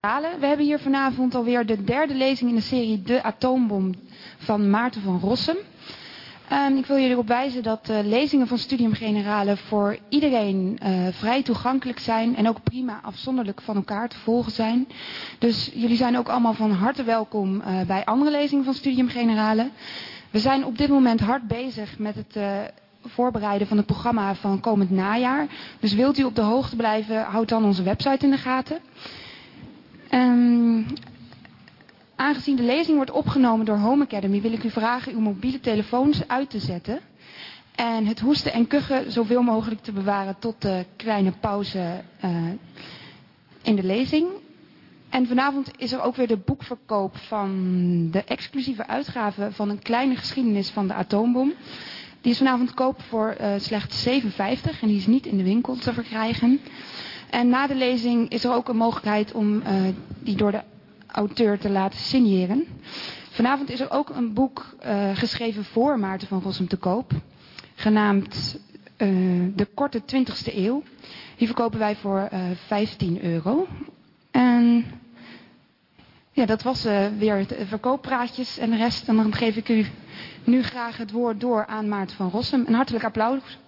We hebben hier vanavond alweer de derde lezing in de serie De Atoombom van Maarten van Rossum. Um, ik wil jullie erop wijzen dat de lezingen van Studium Generale voor iedereen uh, vrij toegankelijk zijn en ook prima afzonderlijk van elkaar te volgen zijn. Dus jullie zijn ook allemaal van harte welkom uh, bij andere lezingen van Studium Generale. We zijn op dit moment hard bezig met het voorbereiden van het programma van komend najaar. Dus wilt u op de hoogte blijven, houd dan onze website in de gaten. Um, aangezien de lezing wordt opgenomen door Home Academy, wil ik u vragen uw mobiele telefoons uit te zetten. En het hoesten en kuchen zoveel mogelijk te bewaren tot de kleine pauze uh, in de lezing. En vanavond is er ook weer de boekverkoop van de exclusieve uitgave van een kleine geschiedenis van de atoombom. Die is vanavond koop voor uh, slechts 7,50 en die is niet in de winkel te verkrijgen. En na de lezing is er ook een mogelijkheid om uh, die door de auteur te laten signeren. Vanavond is er ook een boek uh, geschreven voor Maarten van Rossum te koop. Genaamd uh, De Korte 20ste Eeuw. Die verkopen wij voor 15 euro. En ja, dat was weer het verkooppraatjes en de rest. En dan geef ik u nu graag het woord door aan Maarten van Rossum. Een hartelijk applaus.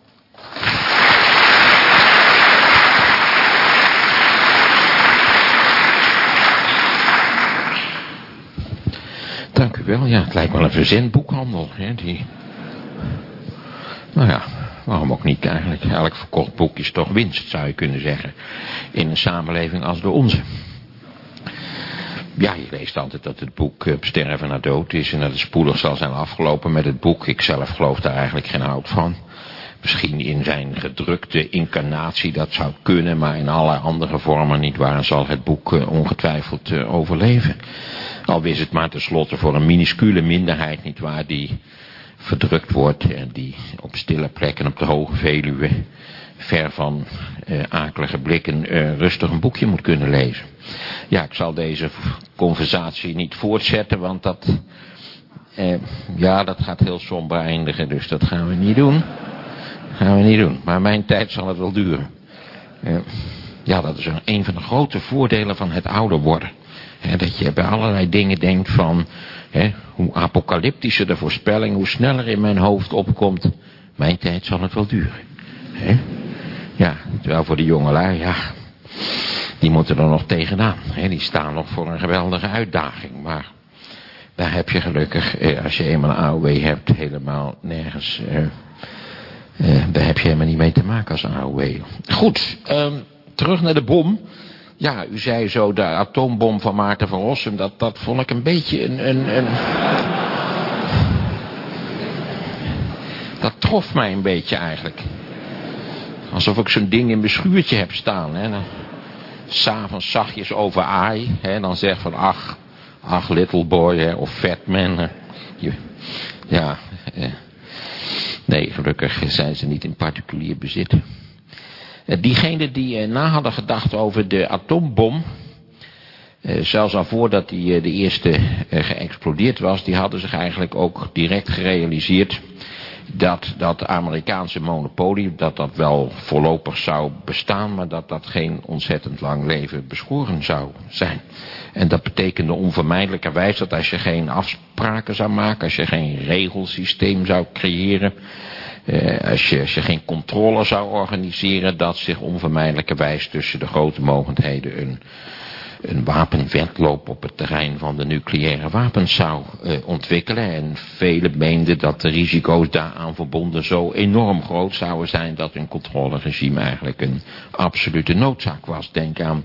Dank u wel. Ja, het lijkt wel een verzendboekhandel. Hè, die... Nou ja, waarom ook niet eigenlijk? Elk verkocht boek is toch winst, zou je kunnen zeggen. In een samenleving als de onze. Ja, je leest altijd dat het boek op sterven naar dood is en dat het spoedig zal zijn afgelopen met het boek. Ik zelf geloof daar eigenlijk geen hout van. Misschien in zijn gedrukte incarnatie, dat zou kunnen, maar in alle andere vormen niet waar zal het boek ongetwijfeld overleven. Al is het maar tenslotte voor een minuscule minderheid, niet waar, die verdrukt wordt en die op stille plekken op de Hoge Veluwe, ver van uh, akelige blikken, uh, rustig een boekje moet kunnen lezen. Ja, ik zal deze conversatie niet voortzetten, want dat, uh, ja, dat gaat heel somber eindigen, dus dat gaan we niet doen. gaan we niet doen, maar mijn tijd zal het wel duren. ja, dat is een van de grote voordelen van het ouder worden. Dat je bij allerlei dingen denkt van, hoe apocalyptischer de voorspelling, hoe sneller in mijn hoofd opkomt, mijn tijd zal het wel duren. Ja, terwijl voor de jongelui, ja, die moeten er nog tegenaan. Die staan nog voor een geweldige uitdaging, maar daar heb je gelukkig, eh, als je eenmaal een AOW hebt, helemaal nergens, eh, eh, daar heb je helemaal niet mee te maken als AOW. Goed, um, terug naar de bom. Ja, u zei zo de atoombom van Maarten van Rossum, dat, dat vond ik een beetje een, een. Dat trof mij een beetje eigenlijk. Alsof ik zo'n ding in mijn schuurtje heb staan. Hè. S'avonds zachtjes over aai. Hè, dan zeg van ach, ach little boy hè, of fat man. Hè. Ja, eh. nee gelukkig zijn ze niet in particulier bezit. Diegenen die na hadden gedacht over de atoombom, zelfs al voordat die de eerste geëxplodeerd was, die hadden zich eigenlijk ook direct gerealiseerd dat dat Amerikaanse monopolie, dat dat wel voorlopig zou bestaan, maar dat dat geen ontzettend lang leven beschoren zou zijn. En dat betekende onvermijdelijkerwijs dat als je geen afspraken zou maken, als je geen regelsysteem zou creëren, uh, als, je, geen controle zou organiseren, dat zich onvermijdelijkerwijs tussen de grote mogendheden een, een wapenwetloop op het terrein van de nucleaire wapens zou uh, ontwikkelen. En velen meenden dat de risico's daaraan verbonden zo enorm groot zouden zijn dat een controleregime eigenlijk een absolute noodzaak was. Denk aan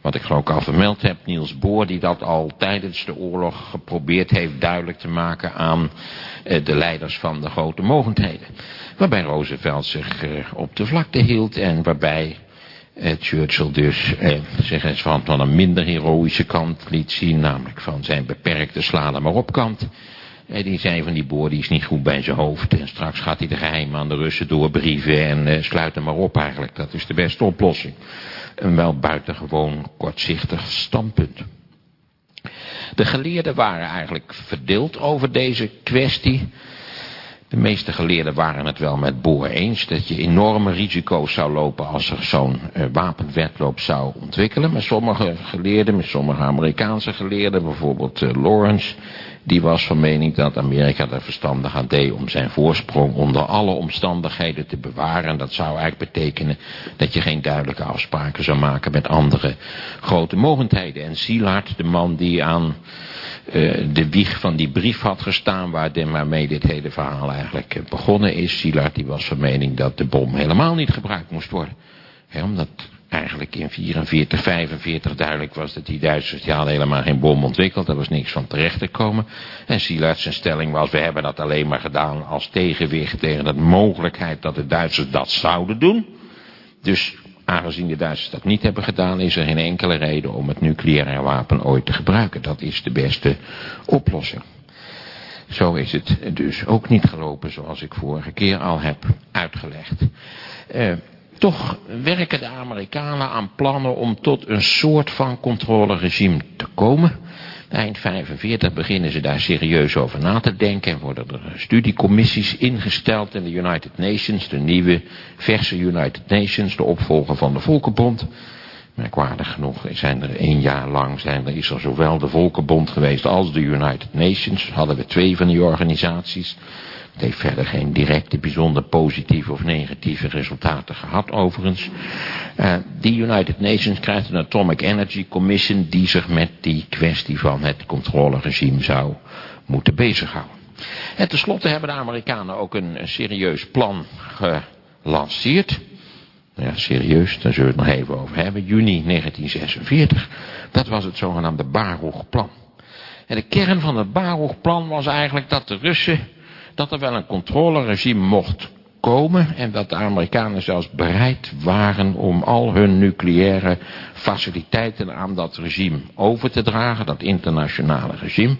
wat ik ook al vermeld heb, Niels Bohr, die dat al tijdens de oorlog geprobeerd heeft duidelijk te maken aan de leiders van de grote mogendheden. Waarbij Roosevelt zich uh, op de vlakte hield en waarbij uh, Churchill dus zich eens van, een minder heroïsche kant liet zien, namelijk van zijn beperkte slaan maar op kant. Die zei van die boor die is niet goed bij zijn hoofd. En straks gaat hij de geheim aan de Russen doorbrieven en sluit hem maar op eigenlijk. Dat is de beste oplossing. Een wel buitengewoon kortzichtig standpunt. De geleerden waren eigenlijk verdeeld over deze kwestie. De meeste geleerden waren het wel met Boer eens dat je enorme risico's zou lopen als er zo'n uh, wapenwetloop zou ontwikkelen. Maar sommige geleerden, met sommige Amerikaanse geleerden, bijvoorbeeld uh, Lawrence, die was van mening dat Amerika er verstandig aan deed om zijn voorsprong onder alle omstandigheden te bewaren. Dat zou eigenlijk betekenen dat je geen duidelijke afspraken zou maken met andere grote mogendheden. En Szilard, de man die aan uh, de wieg van die brief had gestaan waar de, waarmee dit hele verhaal eigenlijk uh, begonnen is. Szilard die was van mening dat de bom helemaal niet gebruikt moest worden. Omdat eigenlijk in 44, 45 duidelijk was dat die Duitsers, die hadden helemaal geen bom ontwikkeld. Er was niks van terecht te komen. En Szilard zijn stelling was, we hebben dat alleen maar gedaan als tegenwicht tegen de mogelijkheid dat de Duitsers dat zouden doen. Dus aangezien de Duitsers dat niet hebben gedaan, is er geen enkele reden om het nucleaire wapen ooit te gebruiken. Dat is de beste oplossing. Zo is het dus ook niet gelopen zoals ik vorige keer al heb uitgelegd. Uh, toch werken de Amerikanen aan plannen om tot een soort van controleregime te komen. Eind 45 beginnen ze daar serieus over na te denken en worden er studiecommissies ingesteld in de United Nations, de nieuwe verse United Nations, de opvolger van de Volkenbond. Merkwaardig genoeg zijn er één jaar lang zijn is er zowel de Volkenbond geweest als de United Nations. Hadden we twee van die organisaties. Heeft verder geen directe, bijzonder positieve of negatieve resultaten gehad overigens. Uh, die United Nations krijgt een Atomic Energy Commission die zich met die kwestie van het controleregime zou moeten bezighouden. En tenslotte hebben de Amerikanen ook een, serieus plan gelanceerd. Ja, serieus, daar zullen we het nog even over hebben. Juni 1946. Dat was het zogenaamde Baruch-plan. En de kern van het Baruch-plan was eigenlijk dat de Russen dat er wel een controleregime mocht komen en dat de Amerikanen zelfs bereid waren om al hun nucleaire faciliteiten aan dat regime over te dragen, dat internationale regime.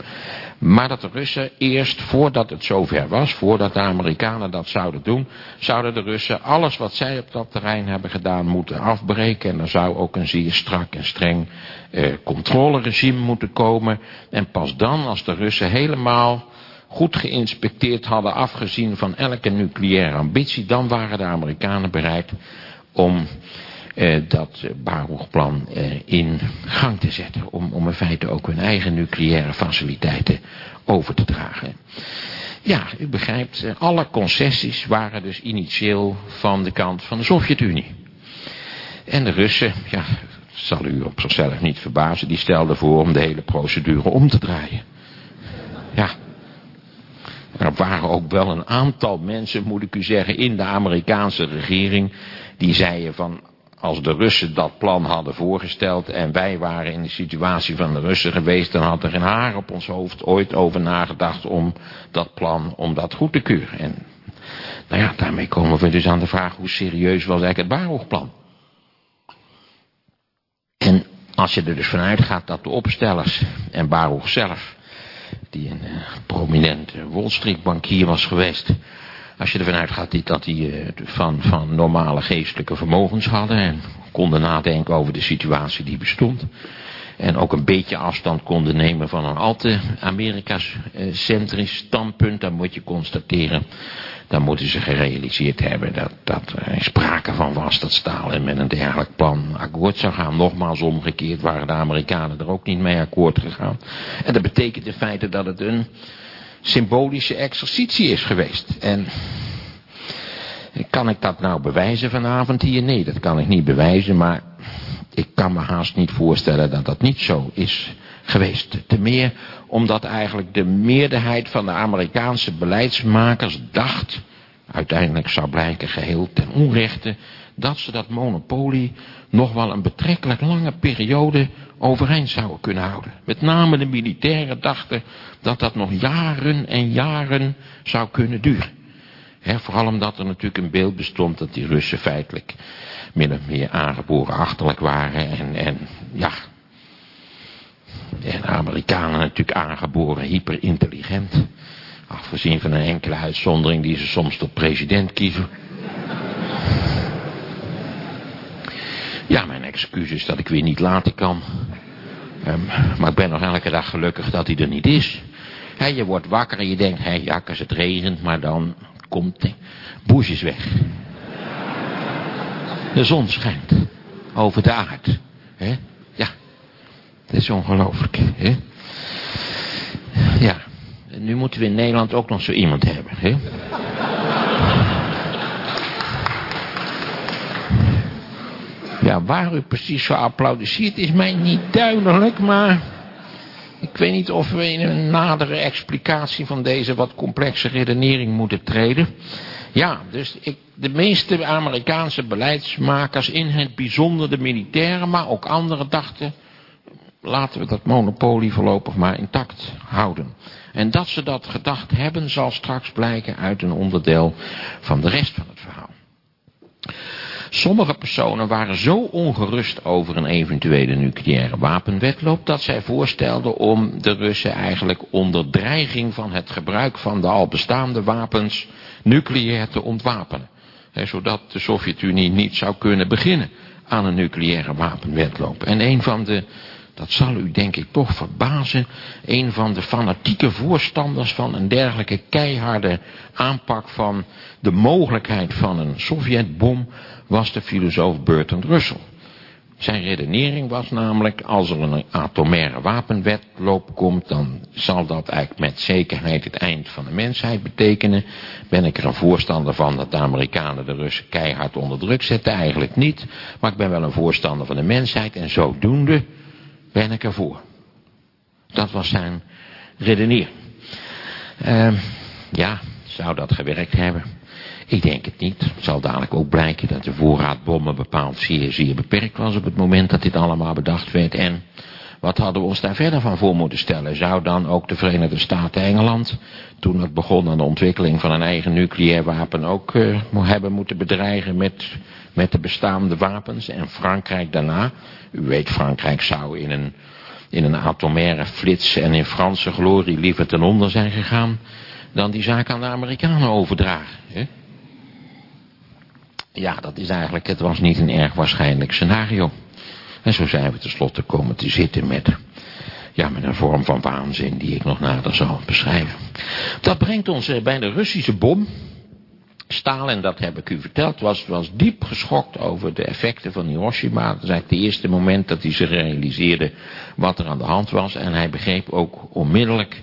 Maar dat de Russen eerst, voordat het zover was, voordat de Amerikanen dat zouden doen, zouden de Russen alles wat zij op dat terrein hebben gedaan moeten afbreken. En er zou ook een zeer strak en streng eh, controleregime moeten komen. En pas dan, als de Russen helemaal goed geïnspecteerd hadden, afgezien van elke nucleaire ambitie, dan waren de Amerikanen bereid om eh, dat Baruch-plan eh, in gang te zetten. Om, om in feite ook hun eigen nucleaire faciliteiten over te dragen. Ja, u begrijpt, eh, alle concessies waren dus initieel van de kant van de Sovjet-Unie. En de Russen, ja, zal u op zichzelf niet verbazen, die stelden voor om de hele procedure om te draaien. Ja, er waren ook wel een aantal mensen, moet ik u zeggen, in de Amerikaanse regering, die zeiden van, als de Russen dat plan hadden voorgesteld en wij waren in de situatie van de Russen geweest, dan had er geen haar op ons hoofd ooit over nagedacht om dat plan, om dat goed te keuren. En nou ja, daarmee komen we dus aan de vraag hoe serieus was eigenlijk het Baruchplan. En als je er dus vanuit gaat dat de opstellers en Baruch zelf die een uh, prominent Wall Street bankier was geweest. Als je ervan uitgaat dat die uh, van, van normale geestelijke vermogens hadden en konden nadenken over de situatie die bestond. En ook een beetje afstand konden nemen van een al te Amerika's uh, centrisch standpunt. Dan moet je constateren dan moeten ze gerealiseerd hebben dat, dat er sprake van was dat Stalin met een dergelijk plan akkoord zou gaan. Nogmaals omgekeerd waren de Amerikanen er ook niet mee akkoord gegaan. En dat betekent in feite dat het een symbolische exercitie is geweest. En kan ik dat nou bewijzen vanavond hier? Nee, dat kan ik niet bewijzen, maar ik kan me haast niet voorstellen dat dat niet zo is geweest. Te meer omdat eigenlijk de meerderheid van de Amerikaanse beleidsmakers dacht, uiteindelijk zou blijken geheel ten onrechte, dat ze dat monopolie nog wel een betrekkelijk lange periode overeind zouden kunnen houden. Met name de militairen dachten dat dat nog jaren en jaren zou kunnen duren. vooral omdat er natuurlijk een beeld bestond dat die Russen feitelijk min of meer aangeboren achterlijk waren en, en ja, en de Amerikanen natuurlijk aangeboren hyperintelligent. Afgezien van een enkele uitzondering die ze soms tot president kiezen. Ja, mijn excuus is dat ik weer niet laten kan. Um, maar ik ben nog elke dag gelukkig dat hij er niet is. je wordt wakker en je denkt, hé, jakkers, het regent, maar dan komt de weg. De zon schijnt over de aard. Hè? Dat is ongelooflijk. Hè? Ja, en nu moeten we in Nederland ook nog zo iemand hebben. Hè? Ja, waar u precies zo applaudisseert is mij niet duidelijk, maar... Ik weet niet of we in een nadere explicatie van deze wat complexe redenering moeten treden. Ja, dus ik, de meeste Amerikaanse beleidsmakers, in het bijzonder de militairen, maar ook anderen dachten, laten we dat monopolie voorlopig maar intact houden. En dat ze dat gedacht hebben, zal straks blijken uit een onderdeel van de rest van het verhaal. Sommige personen waren zo ongerust over een eventuele nucleaire wapenwetloop dat zij voorstelden om de Russen eigenlijk onder dreiging van het gebruik van de al bestaande wapens nucleair te ontwapenen. zodat de Sovjet-Unie niet zou kunnen beginnen aan een nucleaire wapenwetloop. En een van de, dat zal u denk ik toch verbazen, een van de fanatieke voorstanders van een dergelijke keiharde aanpak van de mogelijkheid van een Sovjetbom was de filosoof Bertrand Russell. Zijn redenering was namelijk, als er een atomaire wapenwetloop komt, dan zal dat eigenlijk met zekerheid het eind van de mensheid betekenen. Ben ik er een voorstander van dat de Amerikanen de Russen keihard onder druk zetten? Eigenlijk niet, maar ik ben wel een voorstander van de mensheid en zodoende ben ik ervoor. Dat was zijn redenering. Uh, ja, zou dat gewerkt hebben? Ik denk het niet. Het zal dadelijk ook blijken dat de voorraad bommen bepaald zeer, zeer beperkt was op het moment dat dit allemaal bedacht werd. En wat hadden we ons daar verder van voor moeten stellen? Zou dan ook de Verenigde Staten Engeland, toen het begon aan de ontwikkeling van een eigen nucleair wapen, ook uh, hebben moeten bedreigen met, met de bestaande wapens? En Frankrijk daarna, u weet Frankrijk zou in een, in een atomaire flits en in Franse glorie liever ten onder zijn gegaan dan die zaak aan de Amerikanen overdragen. Hè? Ja, dat is eigenlijk, het was niet een erg waarschijnlijk scenario. En zo zijn we tenslotte komen te zitten met, ja, met een vorm van waanzin die ik nog nader zal beschrijven. Dat brengt ons eh, bij de Russische bom. Stalin, dat heb ik u verteld, was, was diep geschokt over de effecten van Hiroshima. Dat is het eerste moment dat hij zich realiseerde wat er aan de hand was. En hij begreep ook onmiddellijk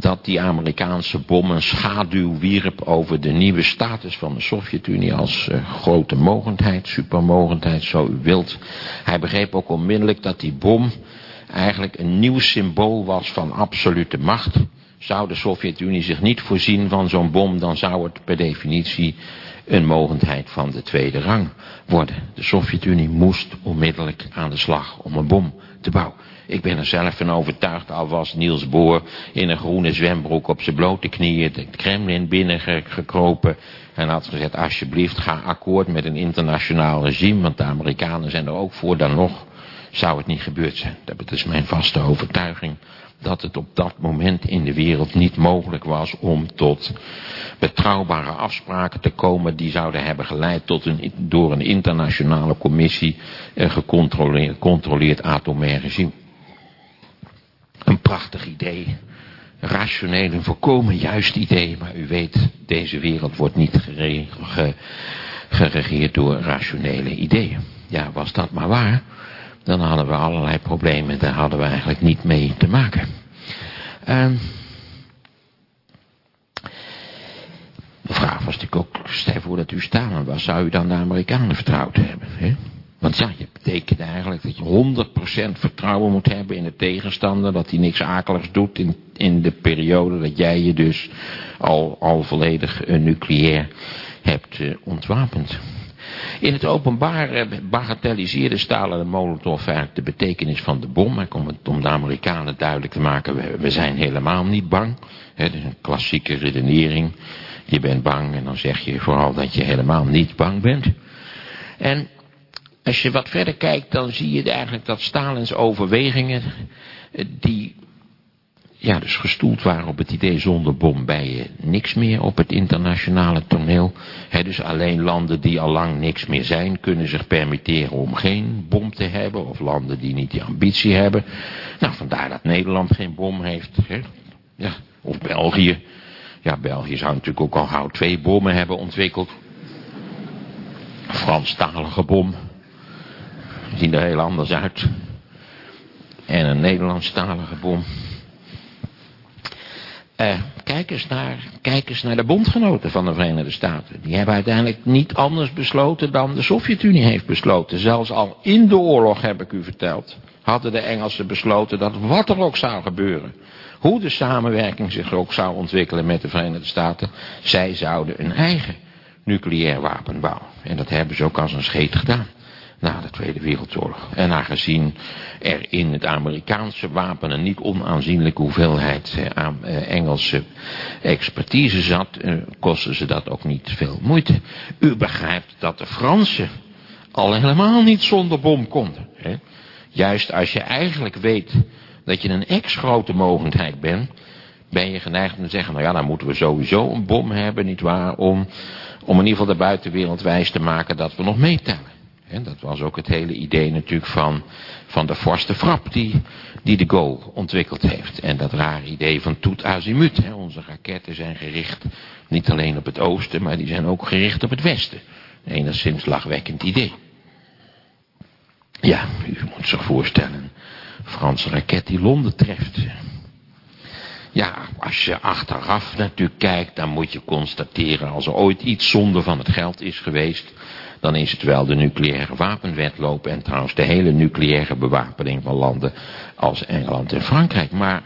dat die Amerikaanse bom een schaduw wierp over de nieuwe status van de Sovjet-Unie als uh, grote mogendheid, supermogendheid, zo u wilt. Hij begreep ook onmiddellijk dat die bom eigenlijk een nieuw symbool was van absolute macht. Zou de Sovjet-Unie zich niet voorzien van zo'n bom, dan zou het per definitie een mogendheid van de tweede rang worden. De Sovjet-Unie moest onmiddellijk aan de slag om een bom te bouwen. Ik ben er zelf van overtuigd, al was Niels Boer in een groene zwembroek op zijn blote knieën het Kremlin binnengekropen en had gezegd, alsjeblieft ga akkoord met een internationaal regime, want de Amerikanen zijn er ook voor, dan nog zou het niet gebeurd zijn. Dat is mijn vaste overtuiging dat het op dat moment in de wereld niet mogelijk was om tot betrouwbare afspraken te komen die zouden hebben geleid tot een door een internationale commissie gecontroleerd, gecontroleerd atomair regime. Een prachtig idee. Rationeel en volkomen juist idee. Maar u weet, deze wereld wordt niet geregeerd door rationele ideeën. Ja, was dat maar waar. Dan hadden we allerlei problemen. Daar hadden we eigenlijk niet mee te maken. Um, de vraag was natuurlijk ook, stel voor dat u staan was, zou u dan de Amerikanen vertrouwd hebben? Hè? Want ja, je betekent eigenlijk dat je 100% vertrouwen moet hebben in de tegenstander. Dat hij niks akeligs doet in, in de periode dat jij je dus al, al volledig uh, nucleair hebt uh, ontwapend. In het openbaar uh, bagatelliseerde Stalin de Molotov eigenlijk de betekenis van de bom. En om het om de Amerikanen duidelijk te maken, we, we zijn helemaal niet bang. Dat is een klassieke redenering. Je bent bang en dan zeg je vooral dat je helemaal niet bang bent. En als je wat verder kijkt, dan zie je eigenlijk dat Stalins overwegingen, eh, die ja, dus gestoeld waren op het idee zonder bom bij je niks meer op het internationale toneel. Dus alleen landen die al lang niks meer zijn, kunnen zich permitteren om geen bom te hebben. Of landen die niet die ambitie hebben. Nou, vandaar dat Nederland geen bom heeft. He. Ja, Of België. Ja, België zou natuurlijk ook al gauw twee bommen hebben ontwikkeld. Franstalige bom. Zien er heel anders uit. En een Nederlandstalige bom. Uh, kijk, eens naar, kijk eens naar de bondgenoten van de Verenigde Staten. Die hebben uiteindelijk niet anders besloten dan de Sovjet-Unie heeft besloten. Zelfs al in de oorlog, heb ik u verteld, hadden de Engelsen besloten dat wat er ook zou gebeuren. Hoe de samenwerking zich ook zou ontwikkelen met de Verenigde Staten. Zij zouden een eigen nucleair wapen bouwen. En dat hebben ze ook als een scheet gedaan na de Tweede Wereldoorlog. En aangezien er in het Amerikaanse wapen een niet onaanzienlijke hoeveelheid eh, eh, Engelse expertise zat, eh, kostte ze dat ook niet veel moeite. U begrijpt dat de Fransen al helemaal niet zonder bom konden. Hè? Juist als je eigenlijk weet dat je een ex-grote mogendheid bent, ben je geneigd om te zeggen, nou ja, dan moeten we sowieso een bom hebben, nietwaar, om, om in ieder geval de buitenwereld wijs te maken dat we nog meetellen. En dat was ook het hele idee natuurlijk van, van de Forste Frap die, die de Gaulle ontwikkeld heeft. En dat rare idee van tout azimut. Hè. Onze raketten zijn gericht niet alleen op het oosten, maar die zijn ook gericht op het westen. Enigszins lachwekkend idee. Ja, u moet zich voorstellen, een Franse raket die Londen treft. Ja, als je achteraf natuurlijk kijkt, dan moet je constateren, als er ooit iets zonde van het geld is geweest, dan is het wel de nucleaire wapenwetloop en trouwens de hele nucleaire bewapening van landen als Engeland en Frankrijk. Maar,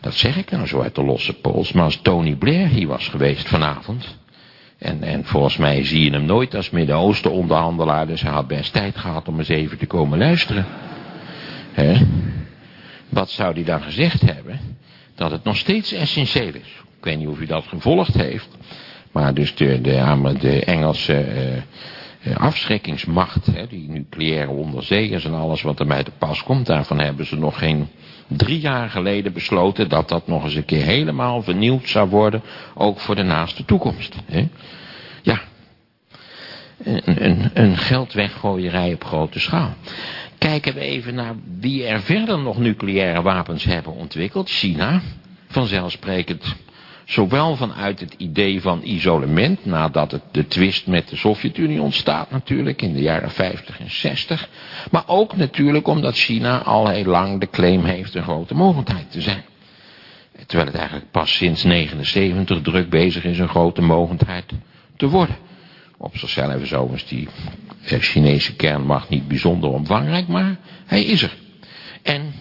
dat zeg ik nou zo uit de losse pols, maar als Tony Blair hier was geweest vanavond, en, en volgens mij zie je hem nooit als Midden-Oosten onderhandelaar, dus hij had best tijd gehad om eens even te komen luisteren. He? Wat zou hij dan gezegd hebben? Dat het nog steeds essentieel is. Ik weet niet of u dat gevolgd heeft. Maar dus de, de, Engelse uh, afschrikkingsmacht, hè, die nucleaire onderzeeërs en alles wat erbij te pas komt, daarvan hebben ze nog geen drie jaar geleden besloten dat dat nog eens een keer helemaal vernieuwd zou worden, ook voor de naaste toekomst. Hè. Ja, een, een, een geldweggooierij op grote schaal. Kijken we even naar wie er verder nog nucleaire wapens hebben ontwikkeld. China, vanzelfsprekend Zowel vanuit het idee van isolement, nadat het de twist met de Sovjet-Unie ontstaat natuurlijk in de jaren 50 en 60. Maar ook natuurlijk omdat China al heel lang de claim heeft een grote mogendheid te zijn. Terwijl het eigenlijk pas sinds 79 druk bezig is een grote mogendheid te worden. Op zichzelf is overigens die eh, Chinese kernmacht niet bijzonder omvangrijk, maar hij is er. En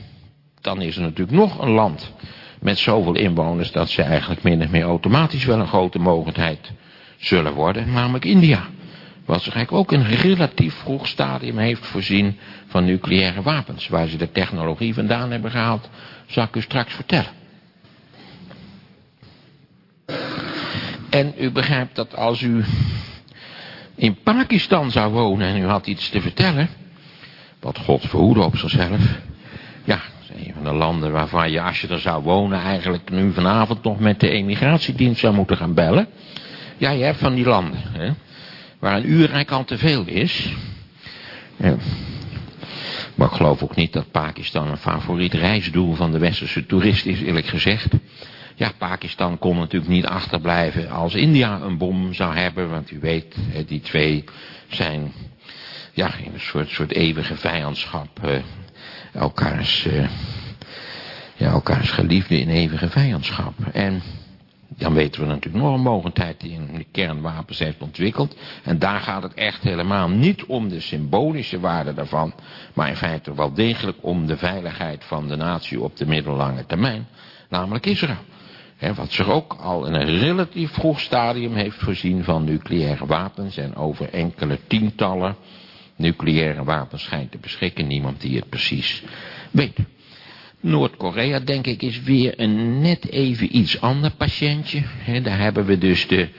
dan is er natuurlijk nog een land met zoveel inwoners dat ze eigenlijk min of meer automatisch wel een grote mogendheid zullen worden, namelijk India. Wat zich eigenlijk ook een relatief vroeg stadium heeft voorzien van nucleaire wapens. Waar ze de technologie vandaan hebben gehaald, zal ik u straks vertellen. En u begrijpt dat als u in Pakistan zou wonen en u had iets te vertellen, wat God verhoede op zichzelf, ja, een van de landen waarvan je, als je er zou wonen, eigenlijk nu vanavond nog met de emigratiedienst zou moeten gaan bellen. Ja, je hebt van die landen, hè, waar een uur al te veel is. Ja. Maar ik geloof ook niet dat Pakistan een favoriet reisdoel van de westerse toerist is, eerlijk gezegd. Ja, Pakistan kon natuurlijk niet achterblijven als India een bom zou hebben, want u weet, die twee zijn ja, een soort, soort eeuwige vijandschap eh, elkaars, uh, ja, elkaars geliefde in eeuwige vijandschap. En dan weten we natuurlijk nog een mogendheid die een kernwapens heeft ontwikkeld. En daar gaat het echt helemaal niet om de symbolische waarde daarvan. Maar in feite wel degelijk om de veiligheid van de natie op de middellange termijn. Namelijk Israël. Wat zich ook al in een relatief vroeg stadium heeft voorzien van nucleaire wapens. En over enkele tientallen nucleaire wapens schijnt te beschikken. Niemand die het precies weet. Noord-Korea, denk ik, is weer een net even iets ander patiëntje. daar hebben we dus de,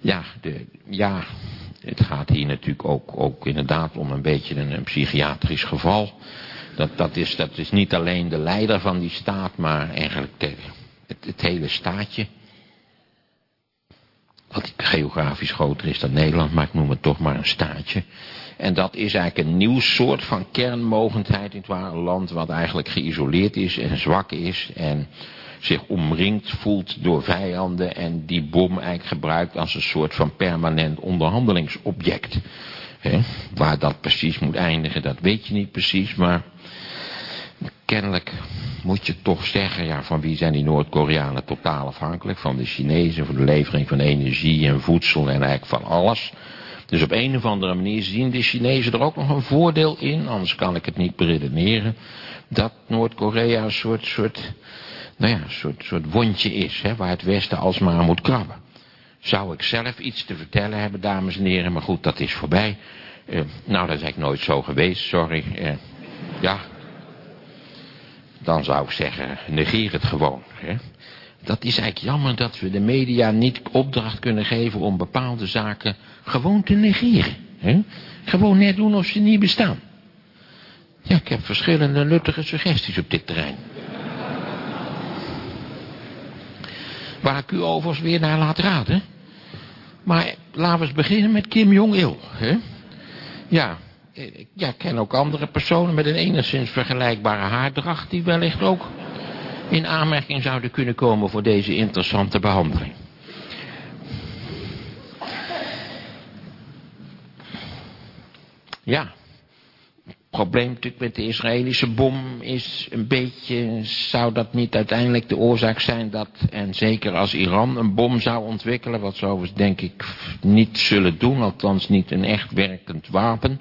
ja, de, ja, het gaat hier natuurlijk ook, ook inderdaad om een beetje een, psychiatrisch geval. Dat, dat, is, dat is niet alleen de leider van die staat, maar eigenlijk het, het hele staatje. Wat geografisch groter is dan Nederland, maar ik noem het toch maar een staatje. En dat is eigenlijk een nieuw soort van kernmogendheid in het ware land wat eigenlijk geïsoleerd is en zwak is. En zich omringd voelt door vijanden en die bom eigenlijk gebruikt als een soort van permanent onderhandelingsobject. Waar dat precies moet eindigen, dat weet je niet precies, maar kennelijk moet je toch zeggen, ja, van wie zijn die Noord-Koreanen totaal afhankelijk? Van de Chinezen voor de levering van energie en voedsel en eigenlijk van alles. Dus op een of andere manier zien de Chinezen er ook nog een voordeel in, anders kan ik het niet beredeneren, dat Noord-Korea een soort, soort, nou ja, soort, soort wondje is, hè, waar het Westen alsmaar moet krabben. Zou ik zelf iets te vertellen hebben, dames en heren, maar goed, dat is voorbij. Uh, nou, dat is eigenlijk nooit zo geweest, sorry. Uh, ja, dan zou ik zeggen, negeer het gewoon. Hè? Dat is eigenlijk jammer dat we de media niet opdracht kunnen geven om bepaalde zaken gewoon te negeren. Hè? Gewoon net doen of ze niet bestaan. Ja, ik heb verschillende nuttige suggesties op dit terrein. Waar ik u overigens weer naar laat raden. Maar laten we eens beginnen met Kim Jong-il. Ja, ja, ik ken ook andere personen met een enigszins vergelijkbare haardracht... die wellicht ook in aanmerking zouden kunnen komen voor deze interessante behandeling. Ja, het probleem natuurlijk met de Israëlische bom is een beetje... zou dat niet uiteindelijk de oorzaak zijn dat... en zeker als Iran een bom zou ontwikkelen... wat ze denk ik niet zullen doen, althans niet een echt werkend wapen...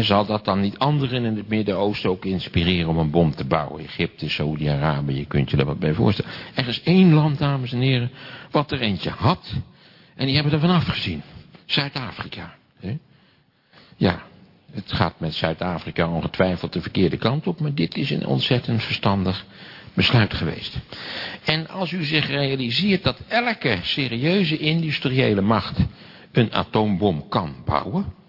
Zal dat dan niet anderen in het Midden-Oosten ook inspireren om een bom te bouwen? Egypte, Saudi-Arabië, je kunt je daar wat bij voorstellen. Er is één land, dames en heren, wat er eentje had. En die hebben er vanaf gezien. Zuid-Afrika. Ja, het gaat met Zuid-Afrika ongetwijfeld de verkeerde kant op. Maar dit is een ontzettend verstandig besluit geweest. En als u zich realiseert dat elke serieuze industriële macht een atoombom kan bouwen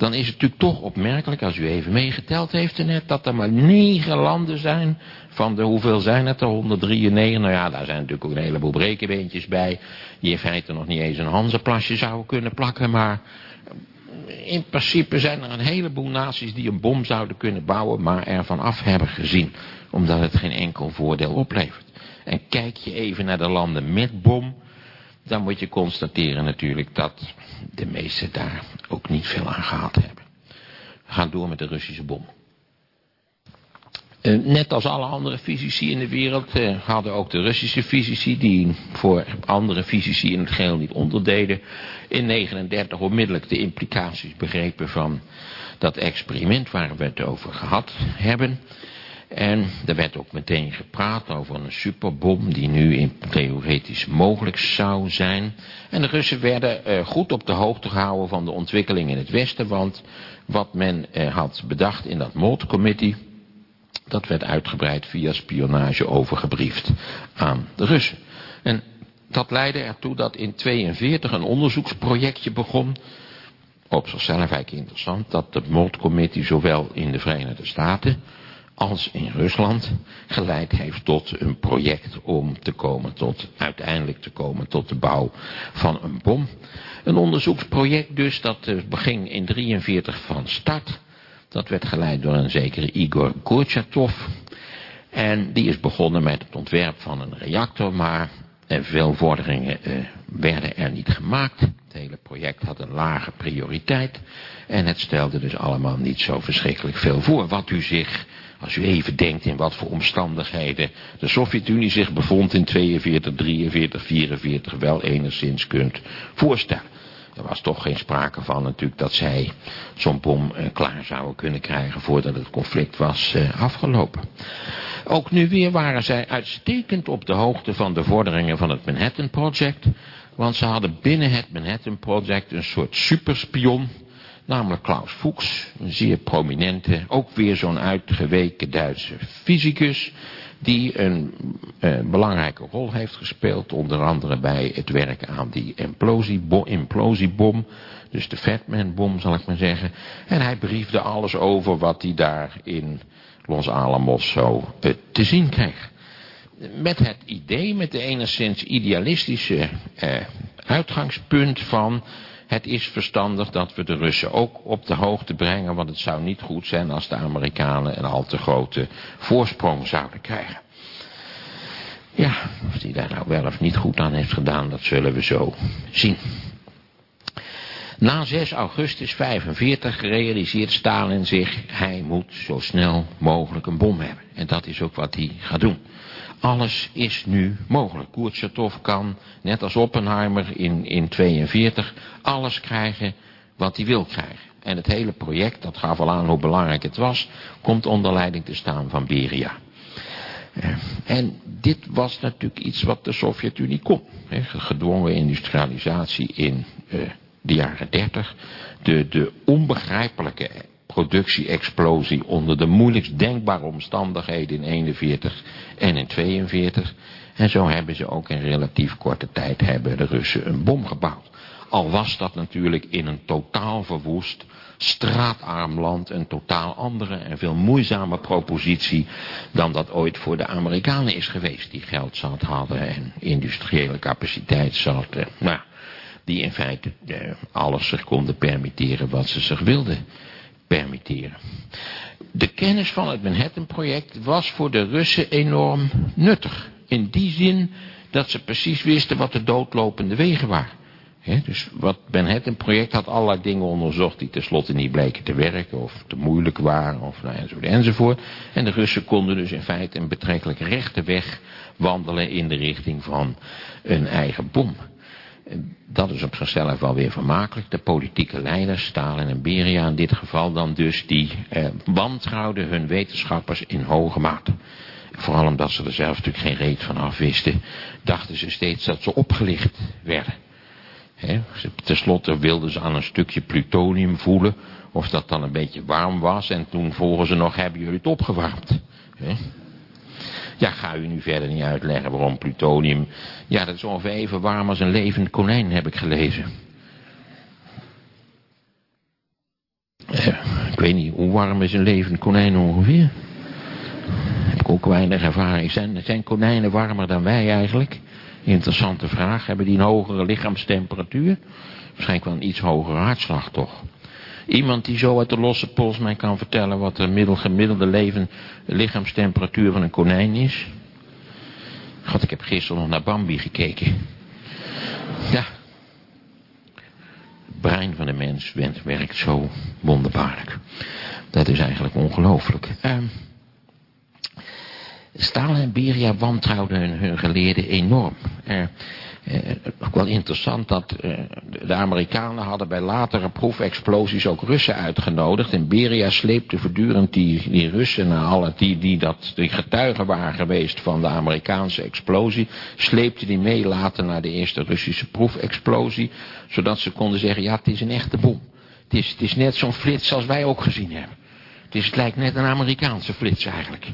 dan is het natuurlijk toch opmerkelijk, als u even meegeteld heeft net, dat er maar negen landen zijn, van de hoeveel zijn het er, 193, nou ja, daar zijn natuurlijk ook een heleboel brekenbeentjes bij, die in feite nog niet eens een Hanzeplasje zouden kunnen plakken, maar in principe zijn er een heleboel naties die een bom zouden kunnen bouwen, maar ervan af hebben gezien, omdat het geen enkel voordeel oplevert. En kijk je even naar de landen met bom, dan moet je constateren natuurlijk dat de meesten daar ook niet veel aan gehad hebben. We gaan door met de Russische bom. Uh, net als alle andere fysici in de wereld uh, hadden ook de Russische fysici, die voor andere fysici in het geheel niet onderdeden, in 39 onmiddellijk de implicaties begrepen van dat experiment waar we het over gehad hebben. En er werd ook meteen gepraat over een superbom die nu in theoretisch mogelijk zou zijn. En de Russen werden uh, goed op de hoogte gehouden van de ontwikkeling in het Westen, want wat men uh, had bedacht in dat Mold-committee, dat werd uitgebreid via spionage overgebriefd aan de Russen. En dat leidde ertoe dat in 42 een onderzoeksprojectje begon, op zichzelf eigenlijk interessant, dat de Mold-committee zowel in de Verenigde Staten als in Rusland geleid heeft tot een project om te komen tot, uiteindelijk te komen tot de bouw van een bom. Een onderzoeksproject dus, dat uh, beging in 43 van start. Dat werd geleid door een zekere Igor Kurchatov. En die is begonnen met het ontwerp van een reactor, maar en veel vorderingen uh, werden er niet gemaakt. Het hele project had een lage prioriteit. En het stelde dus allemaal niet zo verschrikkelijk veel voor. Wat u zich als u even denkt in wat voor omstandigheden de Sovjet-Unie zich bevond in 42, 43, 44 wel enigszins kunt voorstellen. Er was toch geen sprake van natuurlijk dat zij zo'n bom uh, klaar zouden kunnen krijgen voordat het conflict was uh, afgelopen. Ook nu weer waren zij uitstekend op de hoogte van de vorderingen van het Manhattan Project. Want ze hadden binnen het Manhattan Project een soort superspion namelijk Klaus Fuchs, een zeer prominente, ook weer zo'n uitgeweken Duitse fysicus, die een eh, belangrijke rol heeft gespeeld, onder andere bij het werken aan die implosiebom, implosiebom dus de Fatman-bom zal ik maar zeggen. En hij briefde alles over wat hij daar in Los Alamos zo eh, te zien kreeg. Met het idee, met de enigszins idealistische eh, uitgangspunt van het is verstandig dat we de Russen ook op de hoogte brengen, want het zou niet goed zijn als de Amerikanen een al te grote voorsprong zouden krijgen. Ja, of hij daar nou wel of niet goed aan heeft gedaan, dat zullen we zo zien. Na 6 augustus 45 realiseert Stalin zich, hij moet zo snel mogelijk een bom hebben. En dat is ook wat hij gaat doen. Alles is nu mogelijk. Kurchatov kan, net als Oppenheimer in, in 42, alles krijgen wat hij wil krijgen. En het hele project, dat gaf al aan hoe belangrijk het was, komt onder leiding te staan van Beria. Eh, en dit was natuurlijk iets wat de Sovjet-Unie kon. Gedwongen industrialisatie in uh, de jaren 30. De, de onbegrijpelijke productie-explosie onder de moeilijkst denkbare omstandigheden in 41 en in 42. En zo hebben ze ook in relatief korte tijd hebben de Russen een bom gebouwd. Al was dat natuurlijk in een totaal verwoest, straatarm land een totaal andere en veel moeizamer propositie dan dat ooit voor de Amerikanen is geweest. Die geld zat hadden en industriële capaciteit zat. nou, die in feite eh, alles zich konden permitteren wat ze zich wilden permitteren. De kennis van het Manhattan-project was voor de Russen enorm nuttig. In die zin dat ze precies wisten wat de doodlopende wegen waren. dus wat Manhattan-project had allerlei dingen onderzocht die tenslotte niet bleken te werken of te moeilijk waren of nou, enzovoort enzovoort. En de Russen konden dus in feite een betrekkelijk rechte weg wandelen in de richting van een eigen bom. Dat is op zichzelf wel weer vermakelijk. De politieke leiders, Stalin en Beria in dit geval dan dus, die eh, wantrouwden hun wetenschappers in hoge mate. Vooral omdat ze er zelf natuurlijk geen reet van afwisten, dachten ze steeds dat ze opgelicht werden. Ten slotte wilden ze aan een stukje plutonium voelen, of dat dan een beetje warm was, en toen vroegen ze nog, hebben jullie het opgewarmd? He? Ja, ga u nu verder niet uitleggen waarom plutonium... Ja, dat is ongeveer even warm als een levend konijn, heb ik gelezen. Eh, ik weet niet, hoe warm is een levend konijn ongeveer? Heb ik ook weinig ervaring. Zijn, zijn konijnen warmer dan wij eigenlijk? Interessante vraag. Hebben die een hogere lichaamstemperatuur? Waarschijnlijk wel een iets hogere hartslag, toch? Iemand die zo uit de losse pols mij kan vertellen wat de gemiddelde leven, lichaamstemperatuur van een konijn is. God, ik heb gisteren nog naar Bambi gekeken. Ja. Het brein van de mens werkt zo wonderbaarlijk. Dat is eigenlijk ongelooflijk. Uh, Stalin en Beria wantrouwden hun, geleerden enorm. Uh, ook wel interessant dat eh, de Amerikanen hadden bij latere proefexplosies ook Russen uitgenodigd. En Beria sleepte voortdurend die, die Russen, naar alle, die, die, dat, die getuigen waren geweest van de Amerikaanse explosie, sleepte die mee later naar de eerste Russische proefexplosie. Zodat ze konden zeggen, ja het is een echte bom. Het is, het is net zo'n flits als wij ook gezien hebben. Het, is, het lijkt net een Amerikaanse flits eigenlijk.